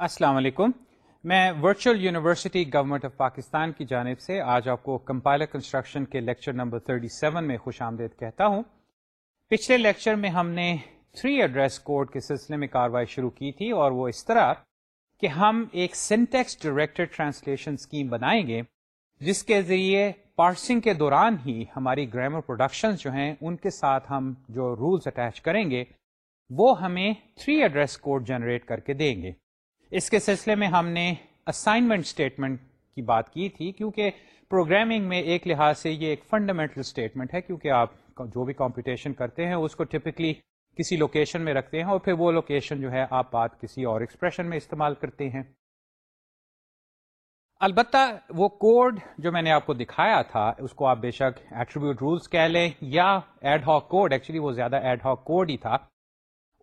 السلام علیکم۔ میں virtual university government of Pakistan کی جانب سے آج آپ کو کمپائلر کنسٹرکشن کے لیکچر نمبر 37 میں خوش آمدید کہتا ہوں۔ پچھلے لیکچر میں ہم نے تھری ایڈریس کوڈ کے سلسلے میں کاروائی شروع کی تھی اور وہ اس طرح کہ ہم ایک سینٹیکس ڈائریکٹڈ ٹرانسلیشن اسکیم بنائیں گے، جس کے ذریعے پارسنگ کے دوران ہی ہماری گرامر پروڈکشن جو ہیں، ان کے ساتھ ہم جو رولز اٹیچ کریں گے، وہ ہمیں تھری ایڈریس کوڈ جنریٹ کر کے دیں گے۔ اس کے سلسلے میں ہم نے اسائنمنٹ اسٹیٹمنٹ کی بات کی تھی، کیونکہ پروگرامنگ میں ایک لحاظ سے یہ ایک فنڈامنٹل اسٹیٹمنٹ ہے، کیونکہ آپ جو بھی کمپٹیشن کرتے ہیں، اس کو ٹپکلی کسی لوکیشن میں رکھتے ہیں اور پھر وہ لوکیشن جو ہے، آپ بات کسی اور ایکسپریشن میں استعمال کرتے ہیں۔ البتہ وہ کوڈ جو میں نے آپ کو دکھایا تھا، اس کو آپ بے شک ایٹریبیوٹ رولس کہہ لیں یا ایڈ ہاک کوڈ ایکچولی وہ زیادہ ایڈ ہاک کوڈ ہی تھا۔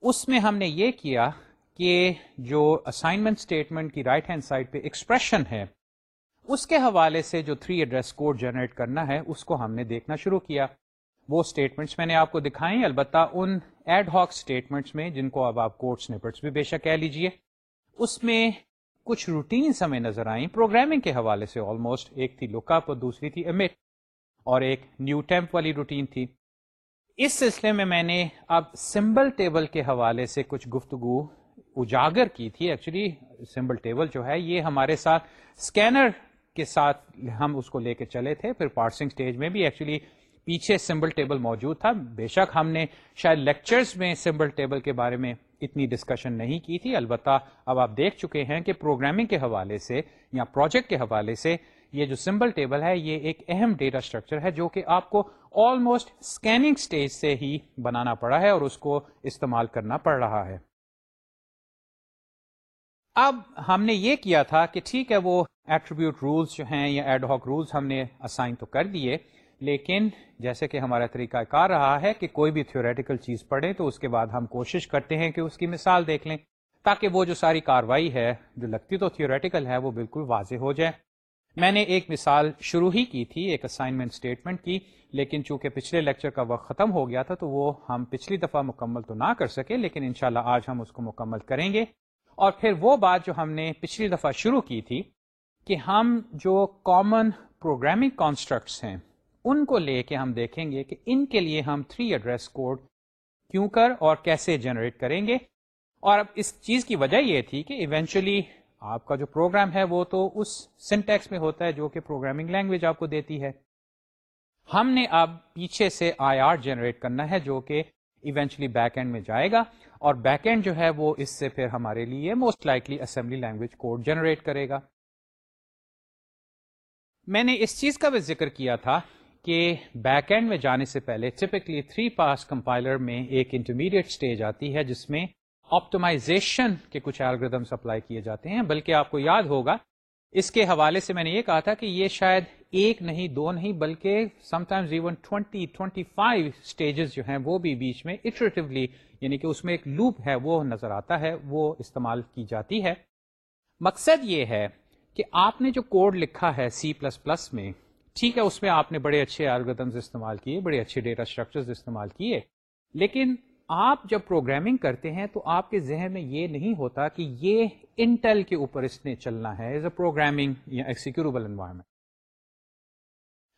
اس میں ہم نے یہ کیا کہ جو اسائنمنٹ اسٹیٹمنٹ کی رائٹ ہینڈ سائڈ پہ ایکسپریشن ہے، اس کے حوالے سے جو تھری ایڈریس کوڈ جنریٹ کرنا ہے، اس کو ہم نے دیکھنا شروع کیا۔ وہ اسٹیٹمنٹس میں نے آپ کو دکھائیں، البتہ ان ایڈ ہاک اسٹیٹمنٹس میں جن کو اب آپ کوڈ سنپٹس بھی بے شک کہہ لیجیے، اس میں کچھ روٹینس ہمیں نظر آئیں۔ پروگرامنگ کے حوالے سے آلموسٹ ایک تھی لک اپ اور دوسری تھی امٹ اور ایک نیو ٹیمپ والی روٹین تھی۔ اس سلسلے میں میں نے اب سمبل ٹیبل کے حوالے سے کچھ گفتگو اجاگر کی تھی. ایکچولی سمبل ٹیبل جو ہے، یہ ہمارے ساتھ اسکینر کے ساتھ ہم اس کو لے کے چلے تھے. پھر پارسنگ اسٹیج میں بھی ایکچولی پیچھے سمبل ٹیبل موجود تھا. بے شک ہم نے شاید لیکچرز میں سمبل ٹیبل کے بارے میں اتنی ڈسکشن نہیں کی تھی. البتہ اب آپ دیکھ چکے ہیں کہ پروگرامنگ کے حوالے سے یا پروجیکٹ کے حوالے سے یہ جو سمبل ٹیبل ہے، یہ ایک اہم ڈیٹا اسٹرکچر ہے جو کہ آپ کو آلموسٹ اسکیننگ اسٹیج سے ہی بنانا پڑا ہے اور اس کو استعمال کرنا پڑ رہا ہے. اب ہم نے یہ کیا تھا کہ ٹھیک ہے وہ ایٹریبیوٹ رولس جو ہیں یا ایڈ ہاک رولس ہم نے اسائن تو کر دیے، لیکن جیسے کہ ہمارا طریقہ کار رہا ہے کہ کوئی بھی تھیوریٹیکل چیز پڑھیں تو اس کے بعد ہم کوشش کرتے ہیں کہ اس کی مثال دیکھ لیں، تاکہ وہ جو ساری کاروائی ہے، جو لگتی تو تھیوریٹیکل ہے، وہ بالکل واضح ہو جائے۔ میں نے ایک مثال شروع ہی کی تھی، ایک اسائنمنٹ اسٹیٹمنٹ کی، لیکن چونکہ پچھلے لیکچر کا وقت ختم ہو گیا تھا تو وہ ہم پچھلی دفعہ مکمل تو نہ کر سکے، لیکن انشاءاللہ آج ہم اس کو مکمل کریں گے۔ اور پھر وہ بات جو ہم نے پچھلی دفعہ شروع کی تھی کہ ہم جو کامن پروگرامنگ کانسٹرکٹس ہیں، ان کو لے کے ہم دیکھیں گے کہ ان کے لیے ہم تھری ایڈریس کوڈ کیوں کر اور کیسے جنریٹ کریں گے۔ اور اب اس چیز کی وجہ یہ تھی کہ ایونچولی آپ کا جو پروگرام ہے وہ تو اس سنٹیکس میں ہوتا ہے جو کہ پروگرامنگ لینگویج آپ کو دیتی ہے۔ ہم نے اب پیچھے سے آئی آر جنریٹ کرنا ہے جو کہ ایونچولی بیک اینڈ میں جائے گا۔ اور بیک اینڈ جو ہے وہ اس سے پھر ہمارے لیے most likely assembly language code generate کرے گا۔ میں نے اس چیز کا بھی ذکر کیا تھا کہ بیک اینڈ میں جانے سے پہلے ٹپکلی تھری پاس کمپائلر میں ایک انٹرمیڈیٹ اسٹیج آتی ہے جس میں آپٹمائزیشن کے کچھ الگریدمس اپلائی کیے جاتے ہیں۔ بلکہ آپ کو یاد ہوگا اس کے حوالے سے میں نے یہ کہا تھا کہ یہ شاید ایک نہیں، دو نہیں، بلکہ sometimes even twenty twenty five stages جو ہیں وہ بھی بیچ میں اٹریٹولی یعنی کہ اس میں ایک لوپ ہے، وہ نظر آتا ہے، وہ استعمال کی جاتی ہے۔ مقصد یہ ہے کہ آپ نے جو کوڈ لکھا ہے سی پلس پلس میں، ٹھیک ہے، اس میں آپ نے بڑے اچھے الگریدمز استعمال کیے، بڑے اچھے ڈیٹا اسٹرکچرز استعمال کیے، لیکن آپ جب پروگرامنگ کرتے ہیں تو آپ کے ذہن میں یہ نہیں ہوتا کہ یہ انٹل کے اوپر اس نے چلنا ہے ایز اے پروگرامنگ یا ایکسیکیوربل انوائرمنٹ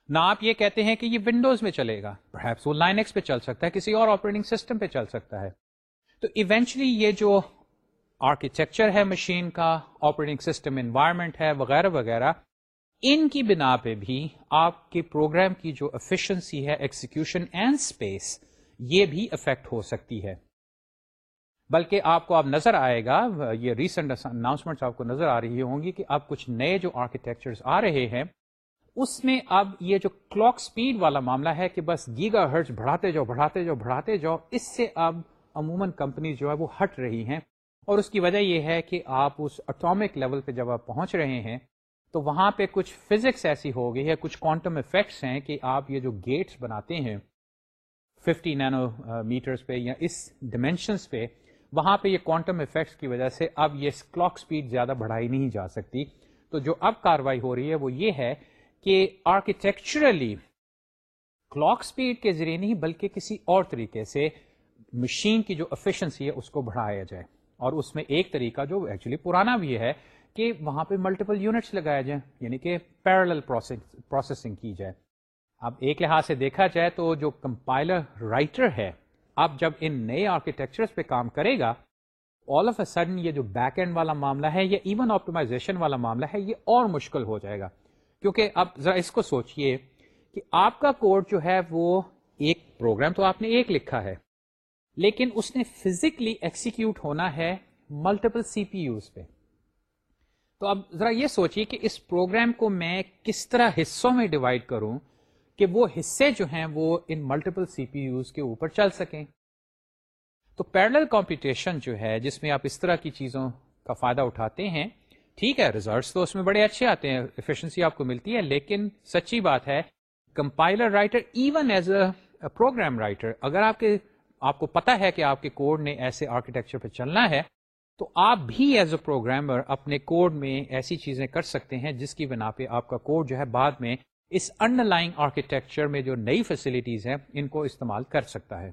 نہ آپ یہ کہتے ہیں کہ یہ ونڈوز میں چلے گا پرہیپس وہ لائن ایکس پہ چل سکتا ہے، کسی اور آپریٹنگ سسٹم پہ چل سکتا ہے۔ تو ایونچلی یہ جو آرکیٹیکچر ہے مشین کا آپریٹنگ سسٹم انوائرمنٹ ہے، وغیرہ وغیرہ، ان کی بنا پہ بھی آپ کے پروگرام کی جو افیشنسی ہے ایکسیکیوشن اینڈ اسپیس یہ بھی افیکٹ ہو سکتی ہے۔ بلکہ آپ کو اب نظر آئے گا، یہ ریسنٹ اناؤنسمنٹ آپ کو نظر آ رہی ہوں گی کہ اب کچھ نئے جو آرکیٹیکچر آ رہے ہیں، اس میں اب یہ جو کلاک سپیڈ والا معاملہ ہے کہ بس گیگا ہرٹ بڑھاتے جاؤ بڑھاتے جاؤ بڑھاتے جاؤ، اس سے اب عموماً کمپنی جو ہے وہ ہٹ رہی ہیں۔ اور اس کی وجہ یہ ہے کہ آپ اس اٹامک لیول پہ جب آپ پہنچ رہے ہیں، تو وہاں پہ کچھ فزکس ایسی ہو گئی ہے، کچھ کوانٹم افیکٹس ہیں کہ آپ یہ جو گیٹس بناتے ہیں ففٹی نینو میٹرس پہ یا اس ڈائمینشنس پہ وہاں پہ یہ کوانٹم افیکٹس کی وجہ سے اب یہ کلاک سپیڈ زیادہ بڑھائی نہیں جا سکتی تو جو اب کاروائی ہو رہی ہے وہ یہ ہے کہ آرکیٹیکچرلی کلاک سپیڈ کے ذریعے نہیں بلکہ کسی اور طریقے سے مشین کی جو افیشنسی ہے اس کو بڑھایا جائے اور اس میں ایک طریقہ جو ایکچولی پرانا بھی ہے کہ وہاں پہ ملٹیپل یونٹس لگایا جائیں یعنی کہ پیرل پروسیسنگ کی جائے اب ایک لحاظ سے دیکھا جائے تو جو کمپائلر رائٹر ہے، اب جب ان نئے آرکیٹیکچر پہ کام کرے گا آل آف اے سڈن یہ جو بیک اینڈ والا معاملہ ہے، یا ایون آپٹمائزیشن والا معاملہ ہے، یہ اور مشکل ہو جائے گا۔ کیونکہ اب ذرا اس کو سوچئے کہ آپ کا کوڈ جو ہے وہ ایک پروگرام تو آپ نے ایک لکھا ہے، لیکن اس نے فزیکلی ایکسیکیوٹ ہونا ہے ملٹیپل سی پی یوز پہ۔ تو اب ذرا یہ سوچیے کہ اس پروگرام کو میں کس طرح حصوں میں ڈیوائڈ کروں کہ وہ حصے جو ہیں وہ in multiple C P use کے اوپر چل سکیں۔ تو پیرل کمپٹیشن جو ہے، جس میں آپ اس طرح کی چیزوں کا فائدہ اٹھاتے ہیں، ٹھیک ہے ریزلٹس تو اس میں بڑے اچھے آتے ہیں ایفیشنسی آپ کو ملتی ہے، لیکن سچی بات ہے compiler writer even as a program writer اگر آپ کے، آپ کو پتا ہے کہ آپ کے کوڈ نے ایسے آرکیٹیکچر پہ چلنا ہے، تو آپ بھی ایز اے پروگرامر اپنے کوڈ میں ایسی چیزیں کر سکتے ہیں، جس کی بنا پہ آپ کا کوڈ جو ہے بعد میں اس انڈر لائن آرکیٹیکچر میں جو نئی فیسلٹیز ہیں، ان کو استعمال کر سکتا ہے۔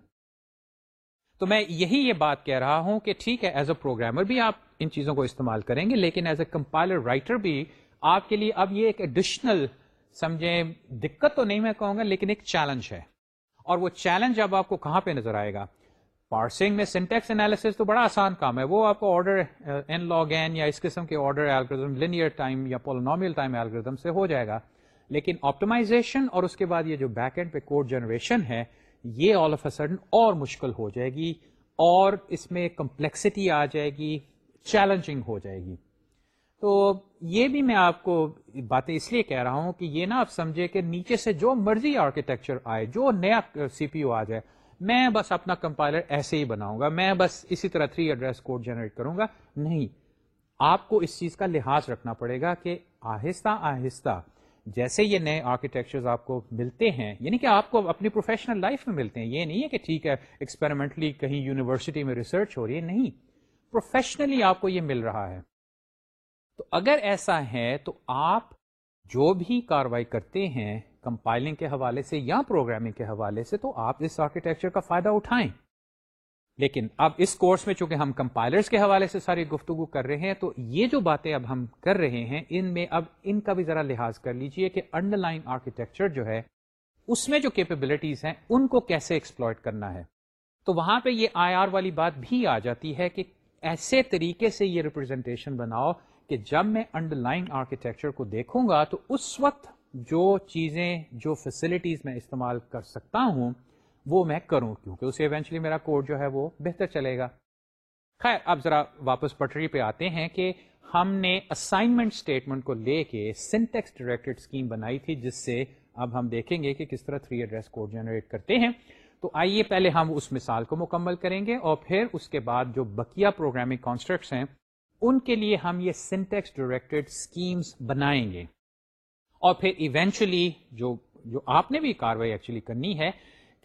تو میں یہی یہ بات کہہ رہا ہوں کہ ٹھیک ہے ایز اے پروگرامر بھی آپ ان چیزوں کو استعمال کریں گے، لیکن ایز اے کمپائلر رائٹر بھی آپ کے لیے اب یہ ایک ایڈیشنل سمجھیں، دقت تو نہیں میں کہوں گا، لیکن ایک چیلنج ہے۔ اور وہ چیلنج اب آپ کو کہاں پہ نظر آئے گا؟ پارسنگ میں سنٹیکس انالیس تو بڑا آسان کام ہے۔ وہ آپ کو آرڈر این لاگ این یا اس قسم کے آرڈر الگریزم لینئر ٹائم یا پولونومیل ٹائم الگریزم سے ہو جائے گا۔ لیکن آپٹمائزیشن اور اس کے بعد یہ جو بیک اینڈ پہ کوڈ جنریشن ہے، یہ آل آف اے سڈن اور مشکل ہو جائے گی اور اس میں کمپلیکسٹی آ جائے گی چیلنجنگ ہو جائے گی۔ تو یہ بھی میں آپ کو باتیں اس لیے کہہ رہا ہوں کہ یہ نا آپ سمجھے کہ نیچے سے جو مرضی آرکیٹیکچر آئے، جو نیا سی پی یو آ جائے، میں بس اپنا کمپائلر ایسے ہی بناؤں گا، میں بس اسی طرح تھری ایڈریس کوڈ جنریٹ کروں گا۔ نہیں، آپ کو اس چیز کا لحاظ رکھنا پڑے گا کہ آہستہ آہستہ جیسے یہ نئے آرکیٹیکچر آپ کو ملتے ہیں یعنی کہ آپ کو اپنی پروفیشنل لائف میں ملتے ہیں، یہ نہیں ہے کہ ٹھیک ہے ایکسپیریمنٹلی کہیں یونیورسٹی میں ریسرچ ہو رہی ہے، نہیں۔ پروفیشنلی آپ کو یہ مل رہا ہے۔ تو اگر ایسا ہے تو آپ جو بھی کاروائی کرتے ہیں کمپائلنگ کے حوالے سے یا پروگرامنگ کے حوالے سے، تو آپ اس آرکیٹیکچر کا فائدہ اٹھائیں۔ لیکن اب اس کورس میں چونکہ ہم کمپائلرز کے حوالے سے ساری گفتگو کر رہے ہیں، تو یہ جو باتیں اب ہم کر رہے ہیں، ان میں اب ان کا بھی ذرا لحاظ کر لیجیے کہ انڈر لائن آرکیٹیکچر جو ہے، اس میں جو کیپیبلٹیز ہیں، ان کو کیسے ایکسپلوئٹ کرنا ہے۔ تو وہاں پہ یہ آئی آر والی بات بھی آ جاتی ہے کہ ایسے طریقے سے یہ ریپرزینٹیشن بناؤ کہ جب میں انڈر لائن آرکیٹیکچر کو دیکھوں گا تو اس وقت جو چیزیں، جو فیسلٹیز میں استعمال کر سکتا ہوں وہ میں کروں کیونکہ اسے ایونچولی میرا کوڈ جو ہے وہ بہتر چلے گا۔ خیر، اب ذرا واپس پٹری پہ آتے ہیں کہ ہم نے اسائنمنٹ اسٹیٹمنٹ کو لے کے سنٹیکس ڈائریکٹڈ اسکیم بنائی تھی، جس سے اب ہم دیکھیں گے کہ کس طرح تھری ایڈریس کوڈ جنریٹ کرتے ہیں۔ تو آئیے پہلے ہم اس مثال کو مکمل کریں گے اور پھر اس کے بعد جو بکیا پروگرامنگ کانسٹرکٹس ہیں، ان کے لیے ہم یہ سنٹیکس ڈائریکٹڈ اسکیمس بنائیں گے۔ اور پھر ایونچولی جو جو آپ نے بھی کاروائی ایکچولی کرنی ہے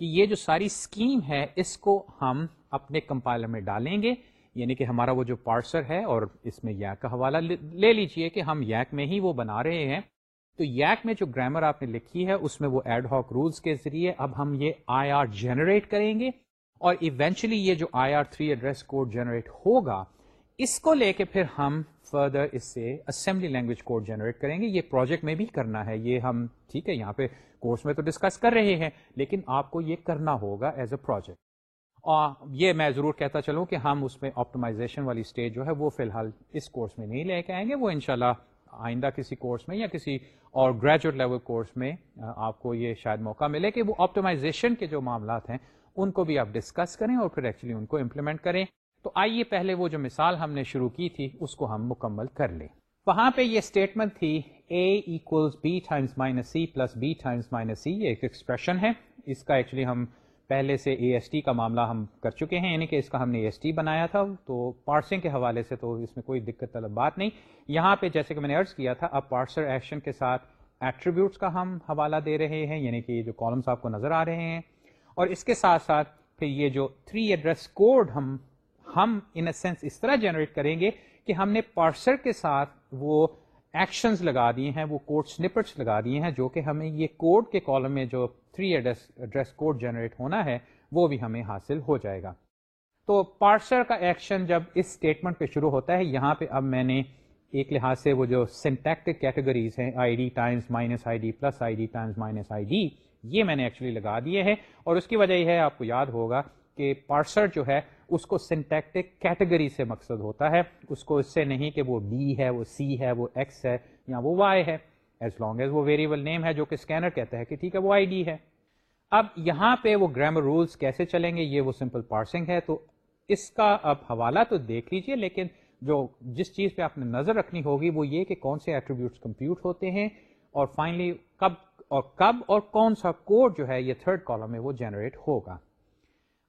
کہ یہ جو ساری اسکیم ہے، اس کو ہم اپنے کمپائلر میں ڈالیں گے۔ یعنی کہ ہمارا وہ جو پارسر ہے اور اس میں یک کا حوالہ لے لیجیے کہ ہم یک میں ہی وہ بنا رہے ہیں۔ تو یک میں جو گرامر آپ نے لکھی ہے، اس میں وہ ایڈ ہاک رولس کے ذریعے اب ہم یہ آئی آر جنریٹ کریں گے۔ اور ایونچولی یہ جو I R three address code generate ہوگا، اس کو لے کے پھر ہم فردر اس سے اسمبلی لینگویج کوڈ جنریٹ کریں گے۔ یہ پروجیکٹ میں بھی کرنا ہے۔ یہ ہم، ٹھیک ہے، یہاں پہ کورس میں تو ڈسکس کر رہے ہیں، لیکن آپ کو یہ کرنا ہوگا ایز اے پروجیکٹ اور یہ میں ضرور کہتا چلوں کہ ہم اس میں آپٹمائزیشن والی اسٹیج جو ہے وہ فی الحال اس کورس میں نہیں لے کے آئیں گے، وہ انشاءاللہ آئندہ کسی کورس میں یا کسی اور گریجویٹ لیول کورس میں آپ کو یہ شاید موقع ملے کہ وہ آپٹمائزیشن کے جو معاملات ہیں، ان کو بھی آپ ڈسکس کریں اور پھر ایکچولی ان کو امپلیمنٹ کریں۔ تو آئیے پہلے وہ جو مثال ہم نے شروع کی تھی، اس کو ہم مکمل کر لیں۔ وہاں پہ یہ اسٹیٹمنٹ تھی A equals B times minus C plus B times minus C یہ ایک ایکسپریشن ہے۔ اس کا ایکچولی ہم پہلے سے اے ایس ٹی کا معاملہ ہم کر چکے ہیں یعنی کہ اس کا ہم نے اے ایس ٹی بنایا تھا۔ تو پارسنگ کے حوالے سے تو اس میں کوئی دقت طلب بات نہیں۔ یہاں پہ جیسے کہ میں نے ارض کیا تھا، اب پارسر ایکشن کے ساتھ ایٹریبیوٹس کا ہم حوالہ دے رہے ہیں یعنی کہ یہ جو کالمس آپ کو نظر آ رہے ہیں۔ اور اس کے ساتھ ساتھ پھر یہ جو تھری ایڈریس کوڈ ہم ہم ان اے سینس اس طرح جنریٹ کریں گے کہ ہم نے پارسر کے ساتھ وہ ایکشنز لگا دیے ہیں، وہ کوڈ سنپٹس لگا دیے ہیں، جو کہ ہمیں یہ کوڈ کے کالم میں جو three address address code generate ہونا ہے، وہ بھی ہمیں حاصل ہو جائے گا۔ تو پارسر کا ایکشن جب اس اسٹیٹمنٹ پہ شروع ہوتا ہے، یہاں پہ اب میں نے ایک لحاظ سے وہ جو سینٹیکٹک کیٹیگریز ہیں I D times minus I D plus I D times minus I D یہ میں نے ایکچولی لگا دیے ہیں۔ اور اس کی وجہ یہ ہے، آپ کو یاد ہوگا کہ پارسر جو ہے، اس کو سنٹیکٹک کیٹیگری سے مقصد ہوتا ہے۔ اس کو اس سے نہیں کہ وہ بی ہے، وہ سی ہے، وہ ایکس ہے یا وہ وائی ہے۔ ایز لانگ ایز وہ ویریبل نیم ہے، جو کہ اسکینر کہتا ہے کہ ٹھیک ہے، وہ آئی ڈی ہے۔ اب یہاں پہ وہ گرامر رولس کیسے چلیں گے، یہ وہ سمپل پارسنگ ہے۔ تو اس کا اب حوالہ تو دیکھ لیجیے، لیکن جو جس چیز پہ آپ نے نظر رکھنی ہوگی، وہ یہ کہ کون سے ایٹریبیوٹس کمپیوٹ ہوتے ہیں۔ اور فائنلی کب اور کب اور کون سا کوڈ جو ہے، یہ تھرڈ کالم میں وہ جنریٹ ہوگا۔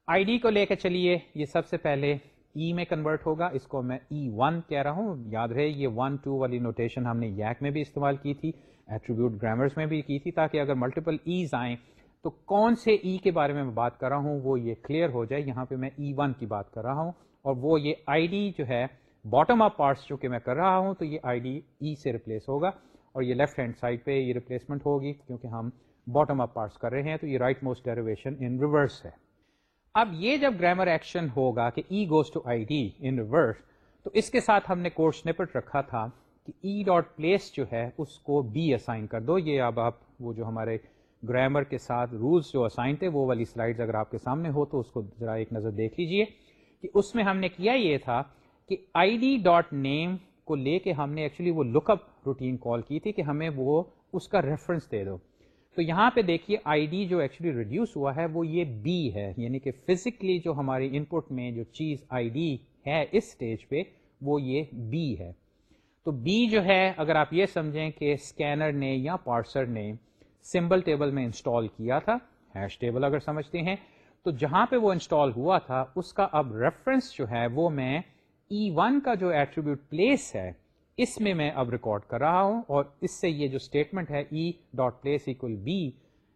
آئی ڈی کو لے کے چلیے، یہ سب سے پہلے ای میں کنورٹ ہوگا۔ اس کو میں ای ون کہہ رہا ہوں۔ یاد رہے، یہ ون ٹو والی نوٹیشن ہم نے یاک میں بھی استعمال کی تھی ایٹریبیوٹ گرامرس میں بھی کی تھی، تاکہ اگر ملٹیپل ایز آئیں تو کون سے ای e کے بارے میں بات کر رہا ہوں، وہ یہ کلیئر ہو جائے۔ یہاں پہ میں ای ون کی بات کر رہا ہوں، اور وہ یہ آئی ڈی جو ہے باٹم اپ پارٹس جو کہ میں کر رہا ہوں، تو یہ آئی ڈی ای سے ریپلیس ہوگا۔ اور یہ لیفٹ ہینڈ سائڈ پہ یہ ریپلیسمنٹ ہوگی، کیونکہ ہم باٹم اپ پارٹس کر رہے ہیں، تو یہ right most derivation in reverse ہے۔ اب یہ جب گرامر ایکشن ہوگا کہ E goes to I D in reverse تو اس کے ساتھ ہم نے کورس نپٹ رکھا تھا کہ ای ڈاٹ پلیس جو ہے اس کو بی اسائن کر دو. یہ اب آپ وہ جو ہمارے گرامر کے ساتھ رولس جو اسائن تھے وہ والی سلائڈز اگر آپ کے سامنے ہو تو اس کو ذرا ایک نظر دیکھ لیجیے کہ اس میں ہم نے کیا یہ تھا کہ آئی ڈی ڈاٹ نیم کو لے کے ہم نے ایکچولی وہ لک اپ روٹین کال کی تھی کہ ہمیں وہ اس کا ریفرنس دے دو. تو یہاں پہ دیکھیے آئی ڈی جو ایکچولی ریڈیوس ہوا ہے وہ یہ بی ہے یعنی کہ فزیکلی جو ہماری ان پٹ میں جو چیز آئی ڈی ہے اس اسٹیج پہ وہ یہ بی ہے۔ تو بی جو ہے، اگر آپ یہ سمجھیں کہ اسکینر نے یا پارسر نے سمبل ٹیبل میں انسٹال کیا تھا ہیش ٹیبل اگر سمجھتے ہیں، تو جہاں پہ وہ انسٹال ہوا تھا، اس کا اب ریفرنس جو ہے وہ میں e ای ون کا جو ایٹریبیوٹ پلیس ہے اس میں میں اب ریکارڈ کر رہا ہوں اور اس سے یہ جو اسٹیٹمنٹ ہے E dot place equal B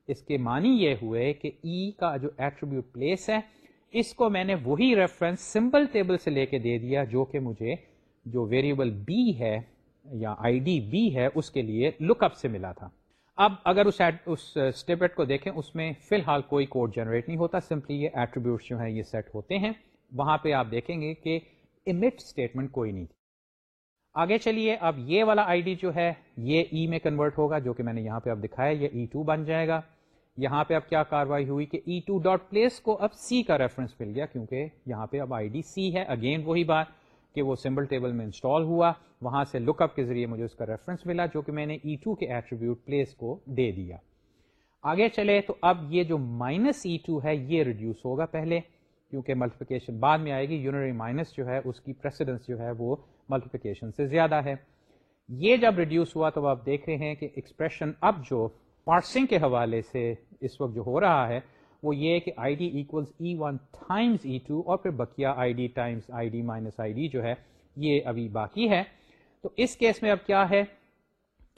اس کے معنی یہ ہوئے کہ ای e کا جو ایٹریبیوٹ پلیس ہے، اس کو میں نے وہی ریفرنس سمبل ٹیبل سے لے کے دے دیا جو کہ مجھے جو ویریبل بی ہے یا آئی ڈی بی ہے اس کے لیے لک اپ سے ملا تھا۔ اب اگر اس اسٹیپٹ uh, کو دیکھیں، اس میں فی الحال کوئی کوڈ جنریٹ نہیں ہوتا سمپلی یہ ایٹریبیوٹس جو ہیں یہ سیٹ ہوتے ہیں۔ وہاں پہ آپ دیکھیں گے کہ امٹ اسٹیٹمنٹ کوئی نہیں تھی۔ آگے چلیے، اب یہ والا آئی ڈی جو ہے، یہ ای e میں کنورٹ ہوگا، جو کہ میں نے یہاں پہ اب دکھایا، یہ e ای ٹو بن جائے گا۔ یہاں پہ اب کیا کاروائی ہوئی کہ ای ٹو ڈاٹ پلیس کو اب سی کا ریفرنس مل گیا، کیونکہ یہاں پہ اب آئی ڈی سی ہے۔ اگین وہی بات کہ وہ سمبل ٹیبل میں انسٹال ہوا، وہاں سے لک اپ کے ذریعے مجھے اس کا ریفرنس ملا، جو کہ میں نے e ای ٹو کے ایٹریبیوٹ پلیس کو دے دیا۔ آگے چلے تو اب یہ جو مائنس ای ٹو ہے، یہ ریڈیوس ہوگا پہلے، کیونکہ ملٹیپیکیشن بعد میں آئے گی یونری مائنس جو ہے، اس کی پریسیڈنس جو ہے وہ ملٹیپیکیشن سے زیادہ ہے۔ یہ جب ریڈیوس ہوا تو آپ دیکھ رہے ہیں کہ ایکسپریشن اب جو پارسنگ کے حوالے سے اس وقت جو ہو رہا ہے، وہ یہ کہ I D equals E one times E two اور پھر بکیا I D times I D minus I D جو ہے، یہ ابھی باقی ہے۔ تو اس کیس میں اب کیا ہے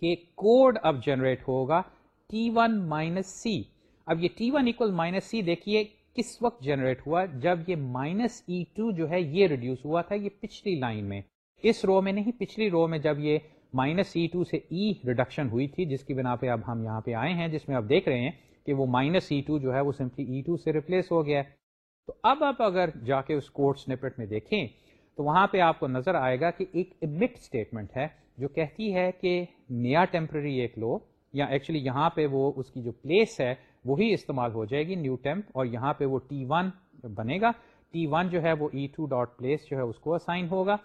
کہ کوڈ اب جنریٹ ہوگا ٹی ون مائنس سی اب یہ T one equal minus C دیکھیے کس وقت جنریٹ ہوا؟ جب یہ مائنس ای ٹو جو ہے، یہ ریڈیوس ہوا تھا یہ پچھلی لائن میں۔ اس رو میں نہیں، پچھلی رو میں جب یہ مائنس ای ٹو سے ای e ریڈکشن ہوئی تھی، جس کی بنا پہ اب ہم یہاں پہ آئے ہیں، جس میں آپ دیکھ رہے ہیں کہ وہ مائنس ای ٹو جو ہے وہ سمپلی ای ٹو سے ریپلیس ہو گیا تو اب آپ اگر جا کے اس کوڈ سنیپٹ میں دیکھیں، تو وہاں پہ آپ کو نظر آئے گا کہ ایک امٹ اسٹیٹمنٹ ہے، جو کہتی ہے کہ نیا ٹیمپرری ایک لو یا ایکچولی یہاں پہ وہ اس کی جو پلیس ہے، وہی استعمال ہو جائے گی نیو ٹیمپ اور یہاں پہ وہ ٹی ون بنے گا۔ ٹی ون جو ہے وہ ای ٹو ڈاٹ پلیس جو ہے اس کو اسائن ہوگا۔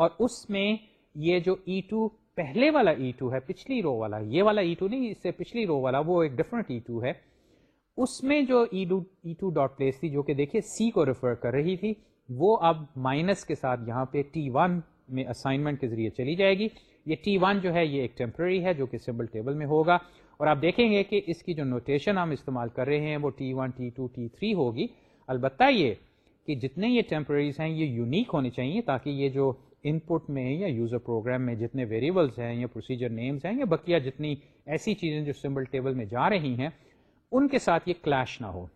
اور اس میں یہ جو e ای ٹو پہلے والا e ای ٹو ہے، پچھلی رو والا، یہ والا e ای ٹو نہیں، اس سے پچھلی رو والا، وہ ایک ڈفرنٹ ای ٹو ہے۔ اس میں جو ای ٹو ڈاٹ پلیس تھی، جو کہ دیکھیے سی کو ریفر کر رہی تھی، وہ اب مائنس کے ساتھ یہاں پہ ٹی ون میں اسائنمنٹ کے ذریعے چلی جائے گی۔ یہ ٹی ون جو ہے، یہ ایک ٹیمپرری ہے، جو کہ سمبل ٹیبل میں ہوگا۔ اور آپ دیکھیں گے کہ اس کی جو نوٹیشن ہم استعمال کر رہے ہیں، وہ T one T two T three ہوگی۔ البتہ یہ کہ جتنے یہ ٹیمپرریز ہیں، یہ یونیک ہونے چاہیے تاکہ یہ جو ان پٹ میں یا یوزر پروگرام میں جتنے ویریبلس ہیں یا پروسیجر نیمز ہیں یا بقیہ جتنی ایسی چیزیں جو سمبل ٹیبل میں جا رہی ہیں، ان کے ساتھ یہ کلیش نہ ہو۔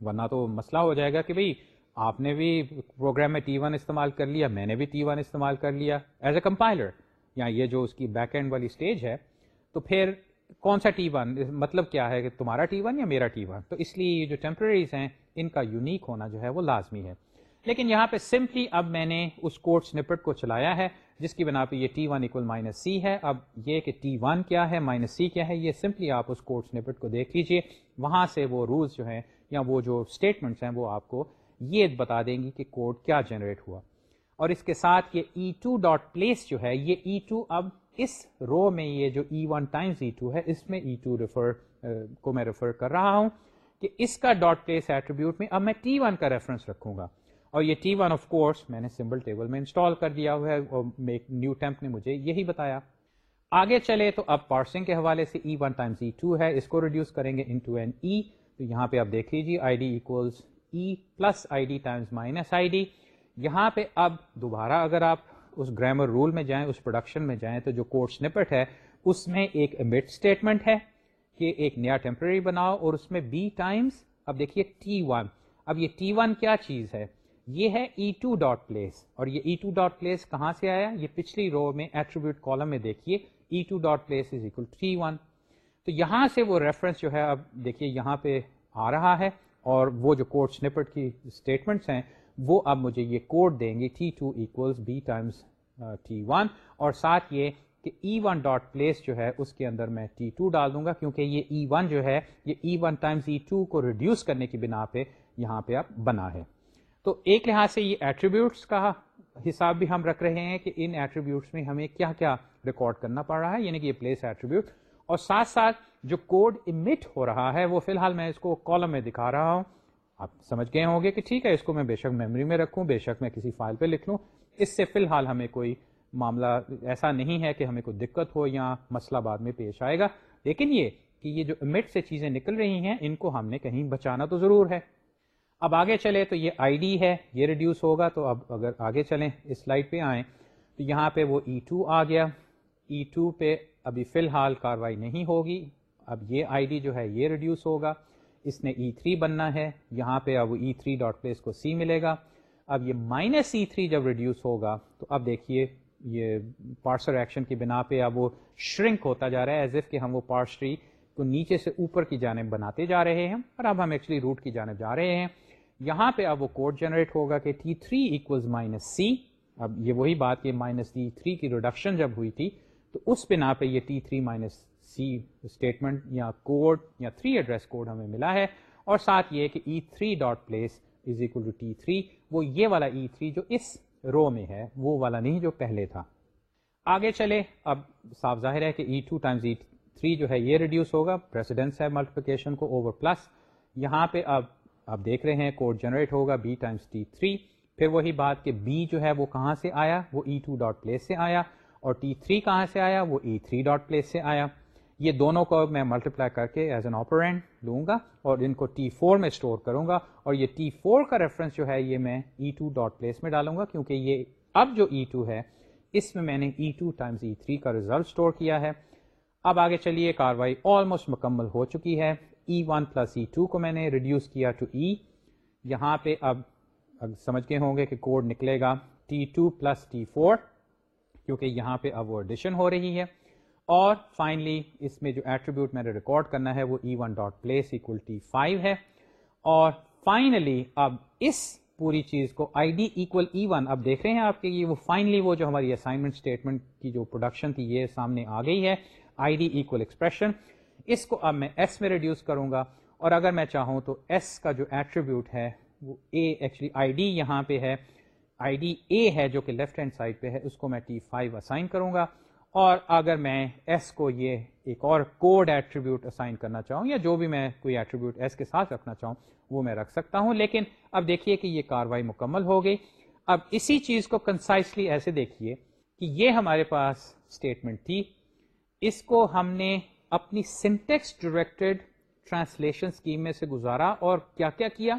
ورنہ تو مسئلہ ہو جائے گا کہ بھئی آپ نے بھی پروگرام میں ٹی ون استعمال کر لیا، میں نے بھی ٹی ون استعمال کر لیا ایز اے کمپائلر یا یہ جو اس کی بیک اینڈ والی اسٹیج ہے، تو پھر کون سا ٹی ون مطلب کیا ہے کہ تمہارا ٹی ون یا میرا ٹی ون تو اس لیے یہ جو ٹیمپرریز ہیں، ان کا یونیک ہونا جو ہے وہ لازمی ہے۔ لیکن یہاں پہ سمپلی اب میں نے اس کوڈ سنپٹ کو چلایا ہے، جس کی بنا پہ یہ T one equal minus C ہے۔ اب یہ کہ ٹی ون کیا ہے مائنس سی کیا ہے، یہ سمپلی آپ اس کوڈ سنپٹ کو دیکھ لیجیے۔ وہاں سے وہ رولز جو ہیں یا وہ جو اسٹیٹمنٹس ہیں، وہ آپ کو یہ بتا دیں گی کہ کوڈ کیا جنریٹ ہوا۔ اور اس کے ساتھ یہ ای ٹو ڈاٹ پلیس جو ہے، یہ e ای ٹو اب اس رو میں یہ جو E one times E two ہے، اس میں ای ٹو ریفر کو میں ریفر کر رہا ہوں کہ اس کا ڈاٹ پلیس ایٹریبیوٹ میں اب میں ٹی ون کا ریفرنس رکھوں گا۔ اور یہ ٹی ون آف کورس میں نے سمبل ٹیبل میں انسٹال کر دیا ہوا ہے اور نیو ٹیمپ نے مجھے یہی بتایا۔ آگے چلے تو اب پارسنگ کے حوالے سے E one times E two ہے، اس کو ریڈیوس کریں گے انٹو این ای تو یہاں پہ آپ دیکھ لیجیے I D equals E plus I D times minus I D یہاں پہ اب دوبارہ اگر آپ اس گرامر رول میں جائیں، اس پروڈکشن میں جائیں، تو جو کوڈ سنپٹ ہے، اس میں ایک امٹ اسٹیٹمنٹ ہے کہ ایک نیا ٹیمپرری بناؤ اور اس میں بی ٹائمس اب دیکھیے ٹی ون اب یہ ٹی ون کیا چیز ہے؟ یہ ہے ای ٹو ڈاٹ پلیس اور یہ ای ٹو ڈاٹ پلیس کہاں سے آیا؟ یہ پچھلی رو میں ایٹریبیوٹ کالم میں دیکھیے. E two dot place is equal T one تو یہاں سے وہ ریفرنس جو ہے اب دیکھیے یہاں پہ آ رہا ہے اور وہ جو کوڈ سنپٹ کی اسٹیٹمنٹس ہیں، وہ اب مجھے یہ کوڈ دیں گے T two equals B times T one اور ساتھ یہ کہ ای ون ڈاٹ پلیس جو ہے اس کے اندر میں ٹی ٹو ڈال دوں گا کیونکہ یہ e ای ون جو ہے، یہ E one times E two کو ریڈیوس کرنے کی بنا پہ یہاں پہ اب بنا ہے۔ تو ایک لحاظ سے یہ ایٹریبیوٹس کا حساب بھی ہم رکھ رہے ہیں کہ ان ایٹریبیوٹس میں ہمیں کیا کیا ریکارڈ کرنا پڑ رہا ہے یعنی کہ یہ پلیس ایٹریبیوٹ اور ساتھ ساتھ جو کوڈ امٹ ہو رہا ہے، وہ فی الحال میں اس کو کالم میں دکھا رہا ہوں۔ آپ سمجھ گئے ہوں گے کہ ٹھیک ہے، اس کو میں بے شک میموری میں رکھوں، بے شک میں کسی فائل پہ لکھ لوں۔ اس سے فی الحال ہمیں کوئی معاملہ ایسا نہیں ہے کہ ہمیں کوئی دقت ہو یا مسئلہ بعد میں پیش آئے گا۔ لیکن یہ کہ یہ جو امٹ سے چیزیں نکل رہی ہیں، ان کو ہم نے کہیں بچانا تو ضرور ہے۔ اب آگے چلے تو یہ آئی ڈی ہے، یہ ریڈیوس ہوگا تو اب اگر آگے چلیں اس سلائڈ پہ آئیں تو یہاں پہ وہ e ای ٹو آ گیا۔ e ای ٹو پہ ابھی فی الحال کاروائی نہیں ہوگی۔ اب یہ آئی ڈی جو ہے، یہ ریڈیوس ہوگا۔ اس نے e ای تھری بننا ہے۔ یہاں پہ اب ای تھری ڈاٹ پلیس کو سی ملے گا۔ اب یہ مائنس ای تھری جب ریڈیوس ہوگا تو اب دیکھیے یہ پارسر ایکشن کی بنا پہ اب وہ شرنک ہوتا جا رہا ہے ایز ایف کہ ہم وہ پارس ٹری کو نیچے سے اوپر کی جانب بناتے جا رہے ہیں اور اب ہم ایکچولی روٹ کی جانب جا رہے ہیں۔ یہاں پہ اب وہ کوڈ جنریٹ ہوگا کہ t three equals minus c اب یہ وہی بات کہ مائنس ٹی تھری کی ریڈکشن جب ہوئی تھی، تو اس بنا پہ یہ T three minus C statement یا کوڈ یا تھری ایڈریس کوڈ ہمیں ملا ہے۔ اور ساتھ یہ کہ E three dot place is equal to T three وہ یہ والا e ای تھری جو اس رو میں ہے، وہ والا نہیں جو پہلے تھا۔ آگے چلے، اب صاف ظاہر ہے کہ E two times E three جو ہے، یہ ریڈیوس ہوگا۔ پریسیڈنس ہے ملٹیپلیکیشن کو اوور پلس یہاں پہ اب آپ دیکھ رہے ہیں کوڈ جنریٹ ہوگا بی ٹائمس ٹی تھری پھر وہی بات کہ بی جو ہے وہ کہاں سے آیا؟ وہ ای ٹو ڈاٹ پلیس سے آیا اور ٹی تھری کہاں سے آیا؟ وہ ای تھری ڈاٹ پلیس سے آیا۔ یہ دونوں کو میں ملٹیپلائی کر کے ایز این آپرینٹ لوں گا اور ان کو ٹی فور میں اسٹور کروں گا اور یہ ٹی فور کا ریفرنس جو ہے یہ میں ای ٹو ڈاٹ پلیس میں ڈالوں گا کیونکہ یہ اب جو e ای ٹو ہے، اس میں میں نے E two times E three کا ریزلٹ اسٹور کیا ہے۔ اب آگے چلیے، کاروائی آلموسٹ مکمل ہو چکی ہے۔ E one plus E two کو میں نے ریڈیوس کیا ٹو ای e. یہاں پہ اب سمجھ کے ہوں گے کہ کوڈ نکلے گا T two plus T four کیونکہ یہاں پہ اب وہ ایڈیشن ہو رہی ہے۔ اور فائنلی اس میں جو ایٹریبیوٹ میں نے ریکارڈ کرنا ہے وہ E one dot place equal T five ہے۔ اور فائنلی اب اس پوری چیز کو I D equal E one اب دیکھ رہے ہیں آپ کے یہ وہ فائنلی وہ جو ہماری اسائنمنٹ اسٹیٹمنٹ کی جو پروڈکشن تھی یہ سامنے آ گئی ہے۔ آئی ڈی ایکول ایکسپریشن اس کو اب میں ایس میں ریڈیوس کروں گا اور اگر میں چاہوں تو ایس کا جو ایٹریبیوٹ ہے وہ اے ایکچولی آئی ڈی یہاں پہ ہے. آئی ڈی اے ہے جو کہ لیفٹ ہینڈ سائڈ پہ ہے، اس کو میں ٹی فائیو اسائن کروں گا اور اگر میں ایس کو یہ ایک اور کوڈ ایٹریبیوٹ اسائن کرنا چاہوں یا جو بھی میں کوئی ایٹریبیوٹ ایس کے ساتھ رکھنا چاہوں، وہ میں رکھ سکتا ہوں. لیکن اب دیکھیے کہ یہ کاروائی مکمل ہو گئی. اب اسی چیز کو کنسائسلی ایسے دیکھیے کہ یہ ہمارے پاس اسٹیٹمنٹ تھی. اس کو ہم نے اپنی سنٹیکس ڈائریکٹڈ ٹرانسلیشن اسکیم میں سے گزارا اور کیا کیا کیا؟